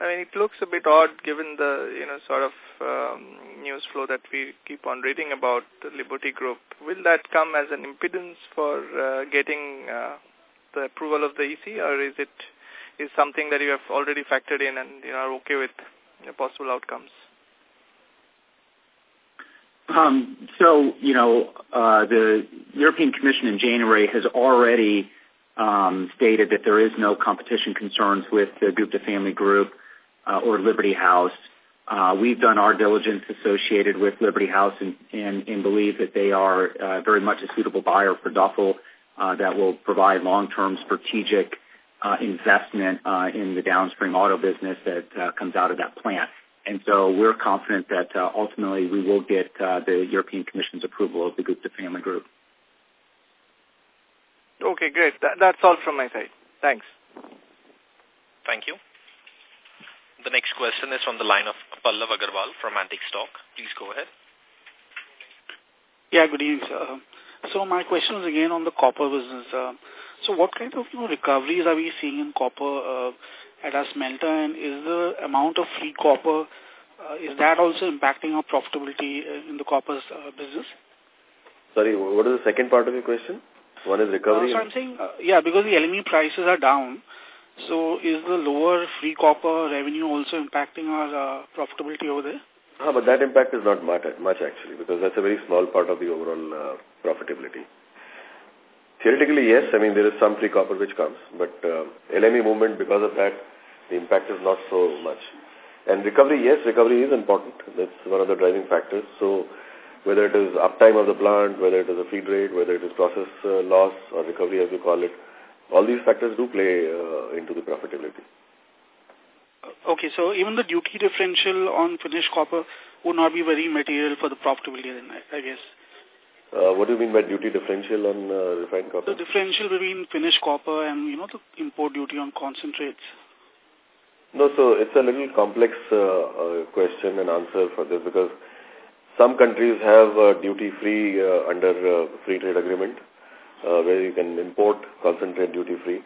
I mean, it looks a bit odd given the, you know, sort of um, news flow that we keep on reading about the Liberty Group. Will that come as an impedance for uh, getting uh, the approval of the EC or is it is something that you have already factored in and you are okay with you know, possible outcomes? Um, so, you know, uh, the European Commission in January has already um, stated that there is no competition concerns with the Gupta family group uh, or Liberty House. Uh, we've done our diligence associated with Liberty House and, and, and believe that they are uh, very much a suitable buyer for Duffel uh, that will provide long-term strategic uh, investment uh, in the downstream auto business that uh, comes out of that plant. And so we're confident that uh, ultimately we will get uh, the European Commission's approval of the Gupta family group. Okay, great. That, that's all from my side. Thanks. Thank you. The next question is from the line of Pallav Agarwal from Antique Stock. Please go ahead. Yeah, good evening, sir. So my question is again on the copper business. Uh, so what kind of you know, recoveries are we seeing in copper uh, at our smelter and is the amount of free copper, uh, is that also impacting our profitability uh, in the copper uh, business? Sorry, what is the second part of your question? One is recovery? Uh, so I'm saying, uh, yeah, because the LME prices are down, so is the lower free copper revenue also impacting our uh, profitability over there? Ah, but that impact is not much, much actually because that's a very small part of the overall uh, profitability. Theoretically, yes, I mean there is some free copper which comes, but uh, LME movement because of that, the impact is not so much. And recovery, yes, recovery is important. That's one of the driving factors. So whether it is uptime of the plant, whether it is a feed rate, whether it is process uh, loss or recovery as we call it, all these factors do play uh, into the profitability. Okay, so even the duty differential on finished copper would not be very material for the profitability then, I, I guess. Uh, what do you mean by duty differential on uh, refined copper? The differential between finished copper and, you know, the import duty on concentrates. No, so it's a little complex uh, uh, question and answer for this because some countries have uh, duty-free uh, under uh, free trade agreement uh, where you can import concentrate duty-free.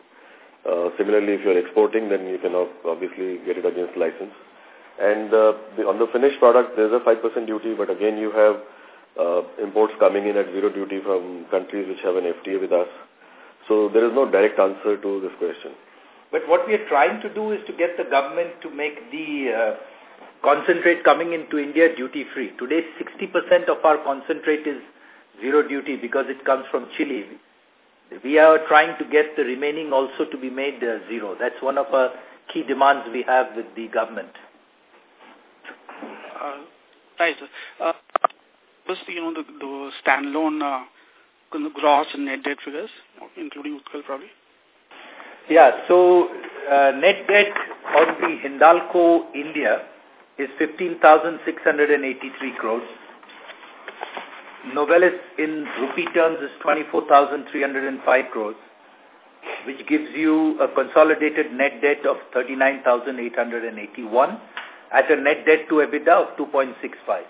Uh, similarly, if you're exporting, then you can obviously get it against license. And uh, the, on the finished product, there's a 5% duty, but again, you have uh, imports coming in at zero duty from countries which have an FTA with us. So there is no direct answer to this question. But what we are trying to do is to get the government to make the uh, concentrate coming into India duty-free. Today, 60% of our concentrate is zero duty because it comes from Chile. We are trying to get the remaining also to be made uh, zero. That's one of our key demands we have with the government. Uh, right. Uh, was, you know, the, the standalone uh, gross and net debt figures, including Utkal probably? Yeah, so uh, net debt on the Hindalco India is 15,683 crores. Novelis in rupee terms is 24,305 crores, which gives you a consolidated net debt of 39,881 at a net debt to EBITDA of 2.65.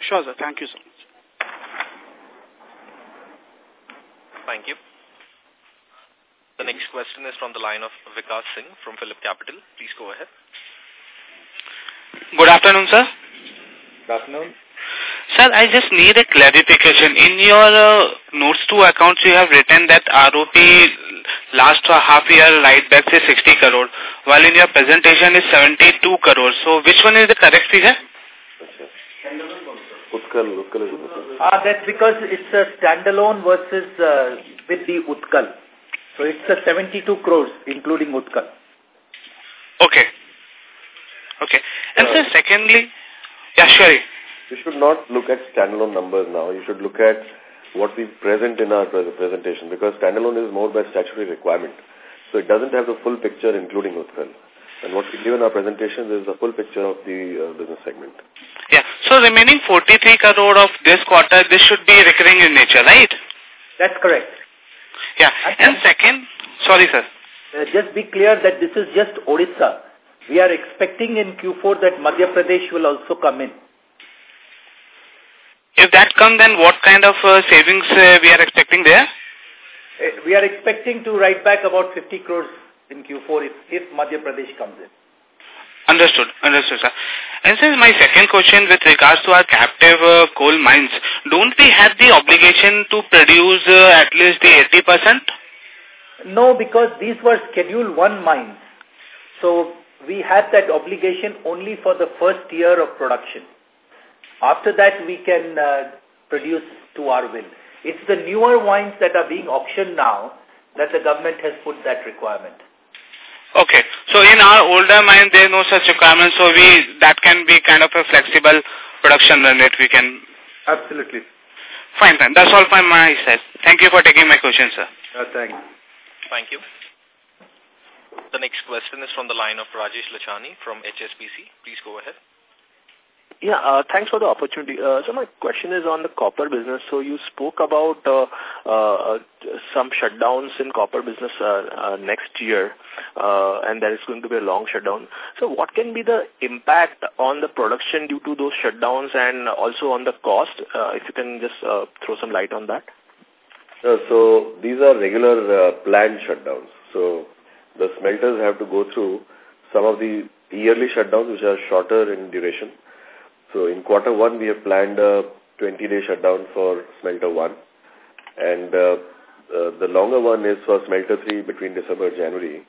Sure, sir. Thank you so much. Thank you. The next question is from the line of Vikas Singh from Phillip Capital. Please go ahead. Good afternoon, sir. Good afternoon. Sir, I just need a clarification. In your uh, notes to accounts, you have written that ROP last half year write back is 60 crore, while in your presentation is 72 crore. So which one is the correct figure? Utkal, Utkal is Ah, that's because it's a standalone versus uh, with the Utkal. So it's a 72 crores, including Utkal. Okay. Okay. And uh, sir, secondly, yeah, sure. You should not look at standalone numbers now. You should look at what we present in our presentation because standalone is more by statutory requirement. So it doesn't have the full picture including Utkal. And what we give in our presentation is the full picture of the uh, business segment. Yeah. So remaining 43 crore of this quarter, this should be recurring in nature, right? That's correct. Yeah. And second, sorry, sir. Uh, just be clear that this is just Odisha. We are expecting in Q4 that Madhya Pradesh will also come in. If that comes, then what kind of uh, savings uh, we are expecting there? Uh, we are expecting to write back about 50 crores in Q4 if, if Madhya Pradesh comes in. Understood. Understood, sir. And sir, my second question with regards to our captive uh, coal mines, don't we have the obligation to produce uh, at least the 80%? No, because these were Schedule 1 mines. So we have that obligation only for the first year of production. After that, we can uh, produce to our will. It's the newer wines that are being auctioned now that the government has put that requirement. Okay. So in our older mine, there is no such requirement, so we that can be kind of a flexible production run rate we can... Absolutely. Fine, fine. That's all from my side. Thank you for taking my question, sir. Uh, thanks. Thank you. The next question is from the line of Rajesh Lachani from HSBC. Please go ahead. Yeah, uh, thanks for the opportunity. Uh, so my question is on the copper business. So you spoke about uh, uh, some shutdowns in copper business uh, uh, next year, uh, and there is going to be a long shutdown. So what can be the impact on the production due to those shutdowns and also on the cost? Uh, if you can just uh, throw some light on that. Uh, so these are regular uh, planned shutdowns. So the smelters have to go through some of the yearly shutdowns which are shorter in duration so in quarter one, we have planned a 20-day shutdown for smelter one. And uh, uh, the longer one is for smelter three between December and January,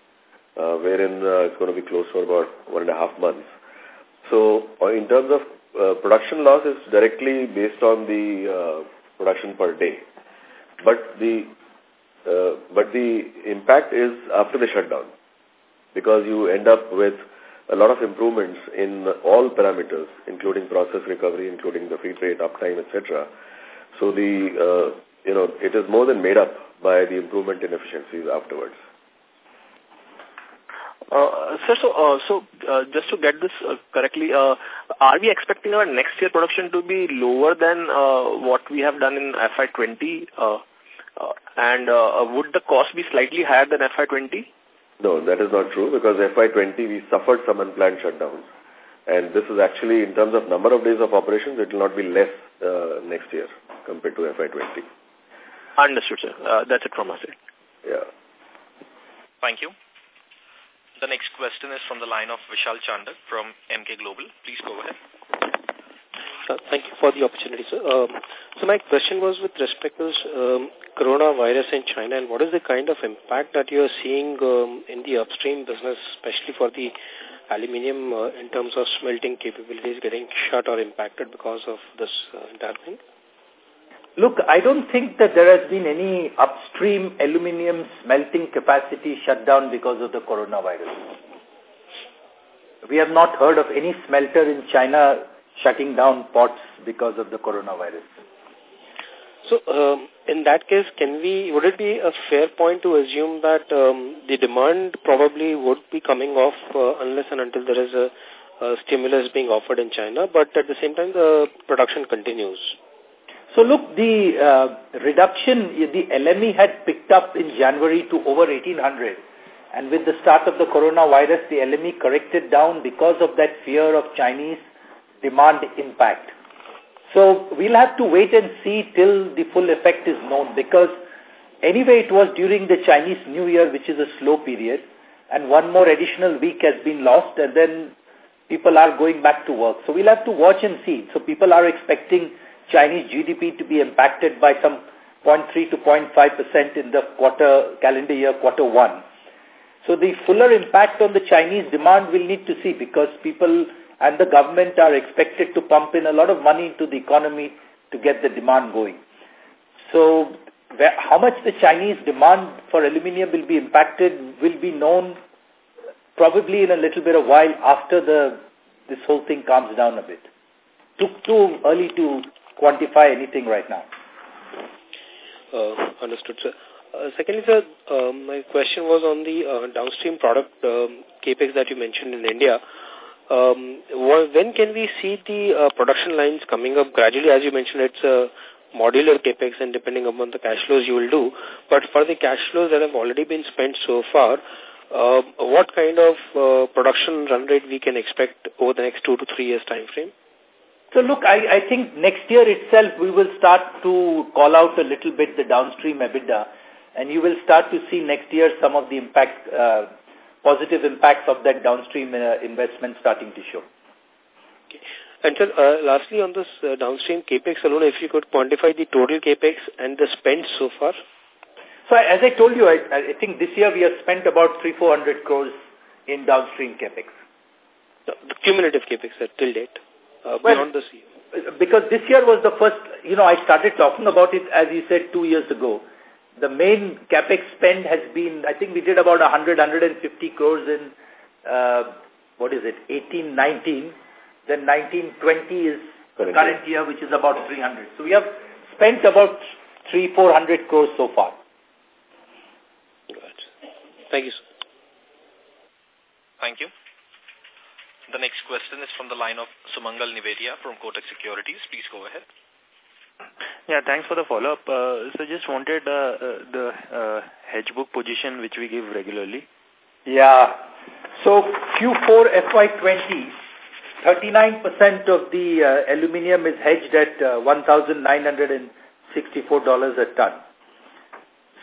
uh, wherein uh, it's going to be closed for about one and a half months. So uh, in terms of uh, production loss, is directly based on the uh, production per day. But the uh, but the impact is after the shutdown because you end up with a lot of improvements in all parameters, including process recovery, including the feed rate, uptime, etc. So the, uh, you know, it is more than made up by the improvement in efficiencies afterwards. Uh, sir, so, uh, so uh, just to get this uh, correctly, uh, are we expecting our next year production to be lower than uh, what we have done in FY20? Uh, uh, and uh, would the cost be slightly higher than FY20? No, that is not true because FY20 we suffered some unplanned shutdowns. And this is actually, in terms of number of days of operations, it will not be less uh, next year compared to FY20. Understood, sir. Uh, that's it from us. Yeah. Thank you. The next question is from the line of Vishal Chandak from Emkay Global. Please go ahead. Thank you for the opportunity, sir. Um, so my question was with respect to um, coronavirus in China and what is the kind of impact that you are seeing um, in the upstream business, especially for the aluminium uh, in terms of smelting capabilities getting shut or impacted because of this uh, entire thing? Look, I don't think that there has been any upstream aluminium smelting capacity shut down because of the coronavirus. We have not heard of any smelter in China shutting down pots because of the coronavirus. So, um, in that case, can we, would it be a fair point to assume that um, the demand probably would be coming off uh, unless and until there is a, a stimulus being offered in China, but at the same time the production continues? So look, the uh, reduction, the LME had picked up in January to over 1800. And with the start of the coronavirus, the LME corrected down because of that fear of Chinese demand impact. So we'll have to wait and see till the full effect is known because anyway it was during the Chinese New Year which is a slow period and one more additional week has been lost and then people are going back to work. So we'll have to watch and see. So people are expecting Chinese GDP to be impacted by some 0.3 to 0.5% in the quarter, calendar year quarter one. So the fuller impact on the Chinese demand we'll need to see because people and the government are expected to pump in a lot of money into the economy to get the demand going. So how much the Chinese demand for aluminium will be impacted will be known probably in a little bit of while after the this whole thing calms down a bit. Too, too early to quantify anything right now. Uh, understood, sir. Uh, secondly, sir, uh, my question was on the uh, downstream product um, capex that you mentioned in India. Um, when can we see the uh, production lines coming up gradually? As you mentioned, it's a modular capex and depending upon the cash flows you will do. But for the cash flows that have already been spent so far, uh, what kind of uh, production run rate we can expect over the next two to three years time frame? So look, I, I think next year itself we will start to call out a little bit the downstream EBITDA and you will start to see next year some of the impact uh, positive impacts of that downstream uh, investment starting to show. Okay. And sir, uh, lastly on this uh, downstream capex alone, if you could quantify the total capex and the spend so far? So as I told you, I, I think this year we have spent about three, four hundred crores in downstream capex. The, the cumulative capex sir, till date, uh, well, beyond this year. Because this year was the first, you know, I started talking about it, as you said, two years ago the main capex spend has been, I think we did about 100, 150 crores in, uh, what is it, 18, 19. Then 19, 20 is the current year, which is about 300. So we have spent about 3, 400 crores so far. Right. Thank you, sir. Thank you. The next question is from the line of Sumangal Nevatia from Kotak Securities. Please go ahead. Yeah, thanks for the follow-up. Uh, so I just wanted uh, uh, the uh, hedge book position which we give regularly. Yeah. So Q4 FY20, 39% of the uh, aluminium is hedged at uh, $1,964 a ton.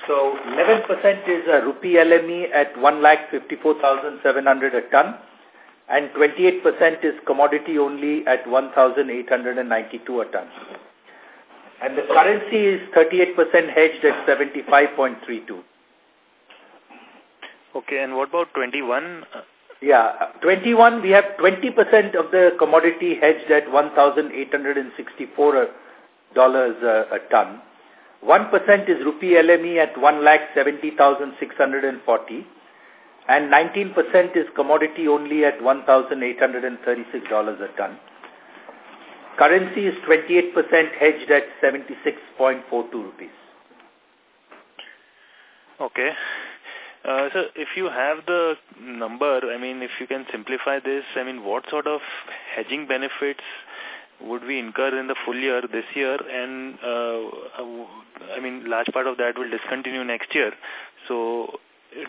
So 11% is a rupee LME at 1,54,700 a ton and 28% is commodity only at 1,892 a ton. And the currency is 38% hedged at 75.32. Okay, and what about 21? Yeah, 21, we have 20% of the commodity hedged at $1,864 a, a ton. 1% is rupee LME at 1,70,640 and 19% is commodity only at $1,836 a ton. Currency is 28% hedged at 76.42 rupees. Okay. Uh, so if you have the number, I mean, if you can simplify this, I mean, what sort of hedging benefits would we incur in the full year this year? And, uh, I mean, large part of that will discontinue next year. So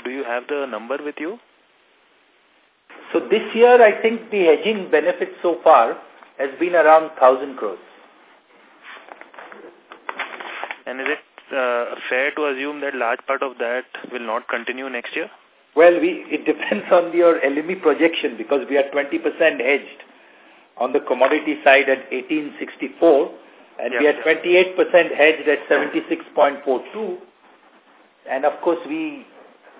do you have the number with you? So this year, I think the hedging benefits so far has been around 1,000 crores. And is it uh, fair to assume that large part of that will not continue next year? Well, we it depends on your LME projection because we are 20% hedged. on the commodity side at 1864 and we are 28% hedged at 76.42 and of course we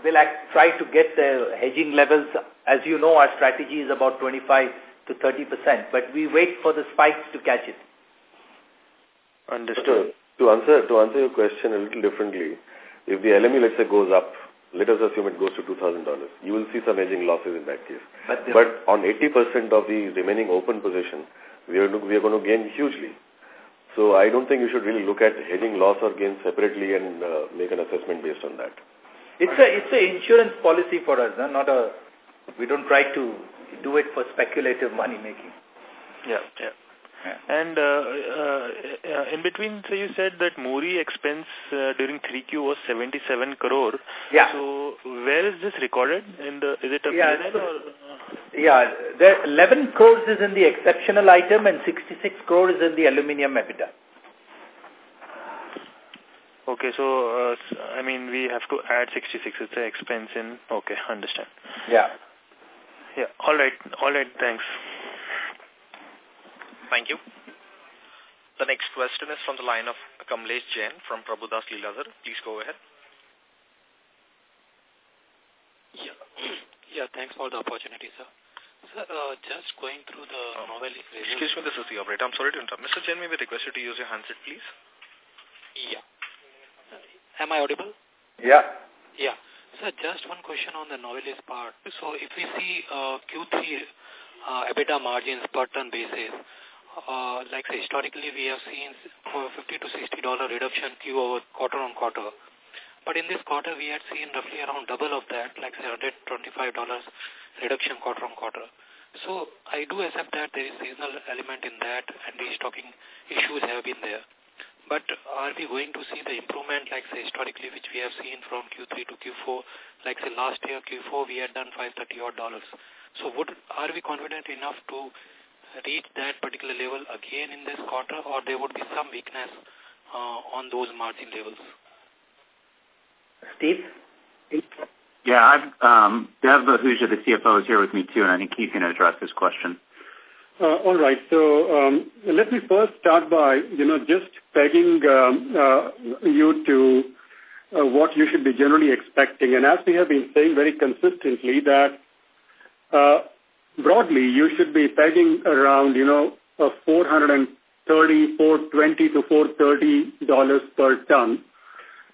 will act, try to get the hedging levels as you know our strategy is about 25 to 30% but we wait for the spikes to catch it understood to answer to answer your question a little differently if the LME let's say goes up let us assume it goes to $2,000. You will see some hedging losses in that case. But, but on 80% of the remaining open position, we are, we are going to gain hugely. So I don't think you should really look at hedging loss or gain separately and uh, make an assessment based on that. It's a it's an insurance policy for us, huh? not a. We don't try to do it for speculative money making. Yeah, yeah. And uh, uh, in between, so you said that Muri expense uh, during 3Q was 77 crore. Yeah. So where is this recorded? In the is it a yeah, PNL or? Yeah, the 11 crores is in the exceptional item and 66 crores is in the aluminium EBITDA. Okay, so uh, I mean we have to add 66. It's an expense in. Okay, understand. Yeah. Yeah. All right. All right. Thanks. Thank you. The next question is from the line of Kamlesh Jain from Prabhudas Lilladher. Please go ahead. Yeah, yeah thanks for the opportunity, sir. Sir, uh, just going through the oh. Novelis Excuse me, this is the operator. I'm sorry to interrupt. Mr. Jain, may we request you to use your handset, please? Yeah. Am I audible? Yeah. Yeah. Sir, just one question on the Novelis part. So if we see uh, Q3 uh, EBITDA margins per ton basis, uh, like say historically we have seen 50 to 60 dollar reduction Q over quarter on quarter. But in this quarter we had seen roughly around double of that, like say 125 dollars reduction quarter on quarter. So I do accept that there is seasonal element in that and restocking issues have been there. But are we going to see the improvement like say historically which we have seen from Q3 to Q4? Like say last year Q4 we had done 530 odd dollars. So would are we confident enough to reach that particular level again in this quarter or there would be some weakness uh, on those margin levels? Steve? Yeah, I've, um, Dev Ahuja, the CFO, is here with me too, and I think he can address this question. Uh, all right. So um, let me first start by, you know, just pegging um, uh, you to uh, what you should be generally expecting. And as we have been saying very consistently that uh, broadly, you should be pegging around, you know, a 430, 420 to 430 dollars per ton.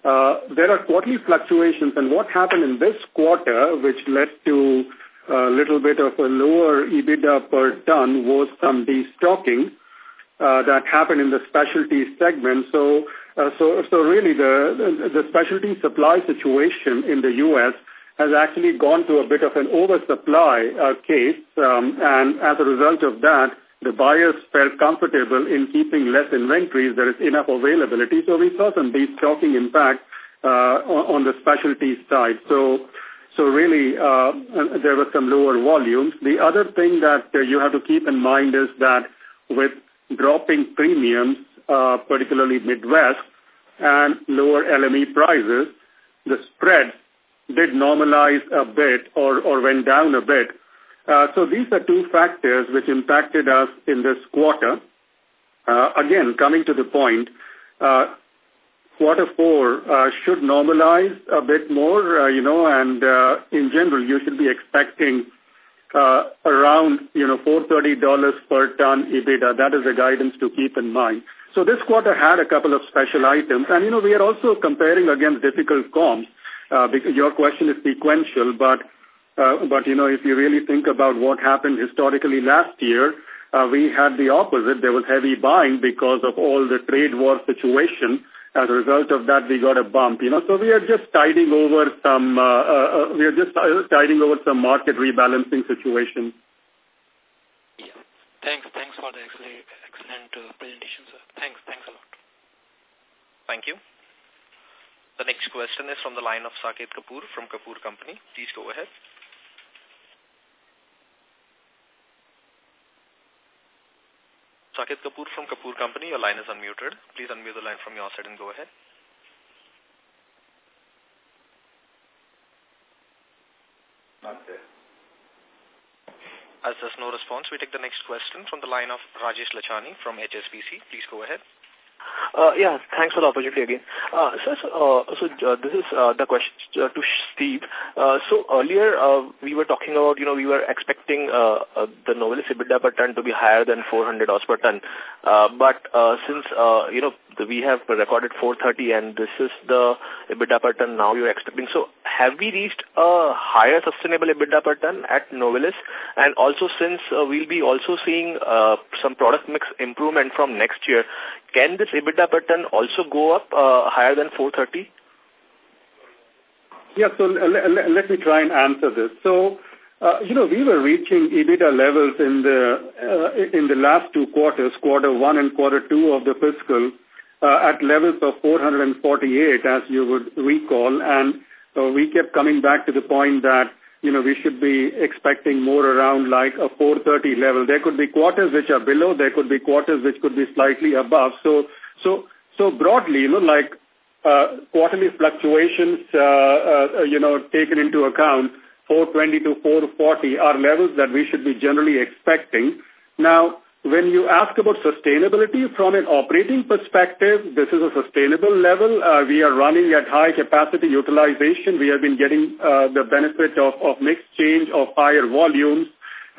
Uh, there are quarterly fluctuations, and what happened in this quarter, which led to a little bit of a lower EBITDA per ton, was some destocking uh, that happened in the specialty segment. So, uh, so, so really, the the specialty supply situation in the U.S has actually gone to a bit of an oversupply uh, case, um, and as a result of that, the buyers felt comfortable in keeping less inventories. There is enough availability. So we saw some destocking impact uh, on, on the specialty side. So, so really, uh, there were some lower volumes. The other thing that uh, you have to keep in mind is that with dropping premiums, uh, particularly Midwest, and lower LME prices, the spread did normalize a bit or, or went down a bit. Uh, so these are two factors which impacted us in this quarter. Uh, again, coming to the point, uh, quarter four uh, should normalize a bit more, uh, you know, and uh, in general, you should be expecting uh, around, you know, $430 per ton EBITDA. That is a guidance to keep in mind. So this quarter had a couple of special items, and, you know, we are also comparing against difficult comps. Uh, because your question is sequential, but uh, but you know if you really think about what happened historically last year, uh, we had the opposite. There was heavy buying because of all the trade war situation. As a result of that, we got a bump. You know, so we are just tiding over some. Uh, uh, uh we are just tiding over some market rebalancing situation. Yeah. Thanks. Thanks for the excellent, excellent uh, presentation, sir. Thanks. Thanks a lot. Thank you. The next question is from the line of Saket Kapoor from Kapoor Company. Please go ahead. Saket Kapoor from Kapoor Company, your line is unmuted. Please unmute the line from your side and go ahead. Not there. As there's no response, we take the next question from the line of Rajesh Lachani from HSBC. Please go ahead. Uh, yeah, thanks for the opportunity again. Uh, so, uh, so uh, this is uh, the question uh, to Steve. Uh, so earlier uh, we were talking about, you know, we were expecting uh, uh, the Novelis EBITDA per ton to be higher than 400 dollars per ton. Uh, but uh, since, uh, you know, we have recorded 430 and this is the EBITDA ton now you're expecting. So have we reached a higher sustainable EBITDA ton at Novelis? And also since uh, we'll be also seeing uh, some product mix improvement from next year, can this EBITDA ton also go up uh, higher than 430? Yeah, so let me try and answer this. So, uh, you know, we were reaching EBITDA levels in the uh, in the last two quarters, quarter one and quarter two of the fiscal, uh, at levels of 448, as you would recall, and uh, we kept coming back to the point that you know, we should be expecting more around like a 430 level. There could be quarters which are below, there could be quarters which could be slightly above. So, so, so broadly, you know, like uh, quarterly fluctuations, uh, uh, you know, taken into account, 420 to 440 are levels that we should be generally expecting. Now, when you ask about sustainability from an operating perspective, this is a sustainable level. Uh, we are running at high capacity utilization. We have been getting uh, the benefit of, of mix change of higher volumes.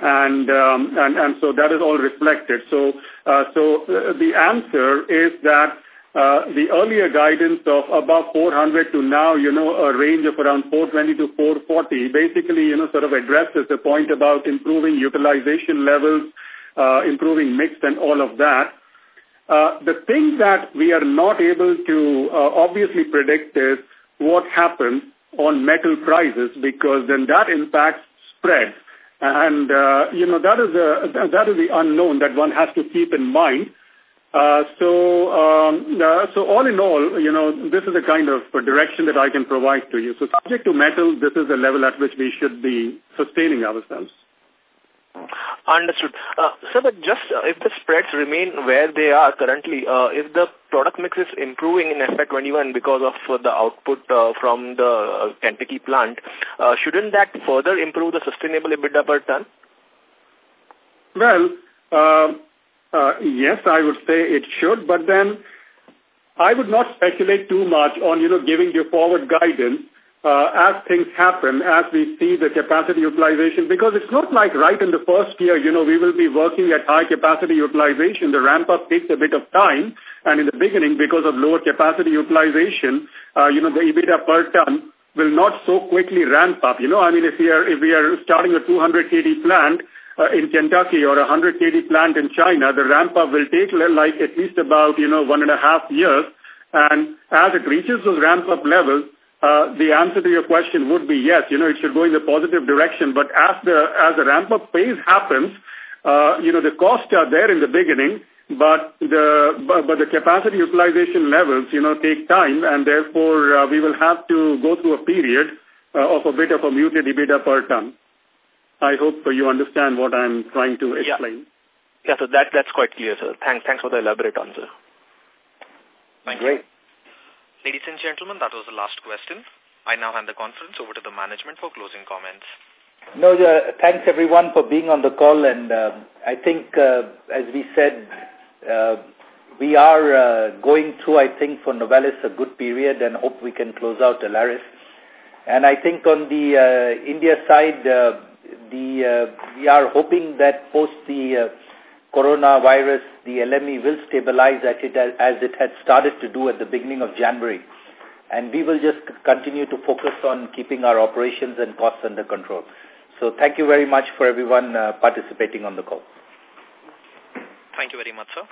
And, um, and, and so that is all reflected. So, uh, so uh, the answer is that uh, the earlier guidance of above 400 to now, you know, a range of around 420 to 440 basically, you know, sort of addresses the point about improving utilization levels uh, improving mix and all of that. Uh, the thing that we are not able to uh, obviously predict is what happens on metal prices because then that impacts spreads. And, uh, you know, that is, a, that is the unknown that one has to keep in mind. Uh, so, um, uh, so all in all, you know, this is the kind of direction that I can provide to you. So subject to metal, this is the level at which we should be sustaining ourselves. Understood. Uh, sir, but just uh, if the spreads remain where they are currently, uh, if the product mix is improving in FY21 because of uh, the output uh, from the uh, Kentucky plant, uh, shouldn't that further improve the sustainable EBITDA per ton? Well, uh, uh, yes, I would say it should, but then I would not speculate too much on, you know, giving you forward guidance uh, as things happen, as we see the capacity utilization, because it's not like right in the first year, you know, we will be working at high capacity utilization. The ramp-up takes a bit of time, and in the beginning, because of lower capacity utilization, uh, you know, the EBITDA per ton will not so quickly ramp up. You know, I mean, if we are, if we are starting a 200 KT plant, uh, in Kentucky or a 100 KT plant in China, the ramp up will take like at least about, you know, one and a half years. And as it reaches those ramp up levels, uh, the answer to your question would be yes, you know, it should go in the positive direction. But as the, as the ramp-up phase happens, uh, you know, the costs are there in the beginning, but the, but, but the capacity utilization levels, you know, take time, and therefore uh, we will have to go through a period uh, of a bit of a muted EBITDA per ton. I hope you understand what I'm trying to explain. Yeah, yeah so that, that's quite clear, sir. Thanks, thanks for the elaborate answer. Thank Great. You. Ladies and gentlemen, that was the last question. I now hand the conference over to the management for closing comments. No, uh, thanks everyone for being on the call and uh, I think uh, as we said, uh, we are uh, going through, I think, for Novelis a good period and hope we can close out Aleris. And I think on the uh, India side, the we are hoping that post the coronavirus, the LME will stabilize as it, as it had started to do at the beginning of January. And we will just continue to focus on keeping our operations and costs under control. So thank you very much for everyone uh, participating on the call. Thank you very much, sir.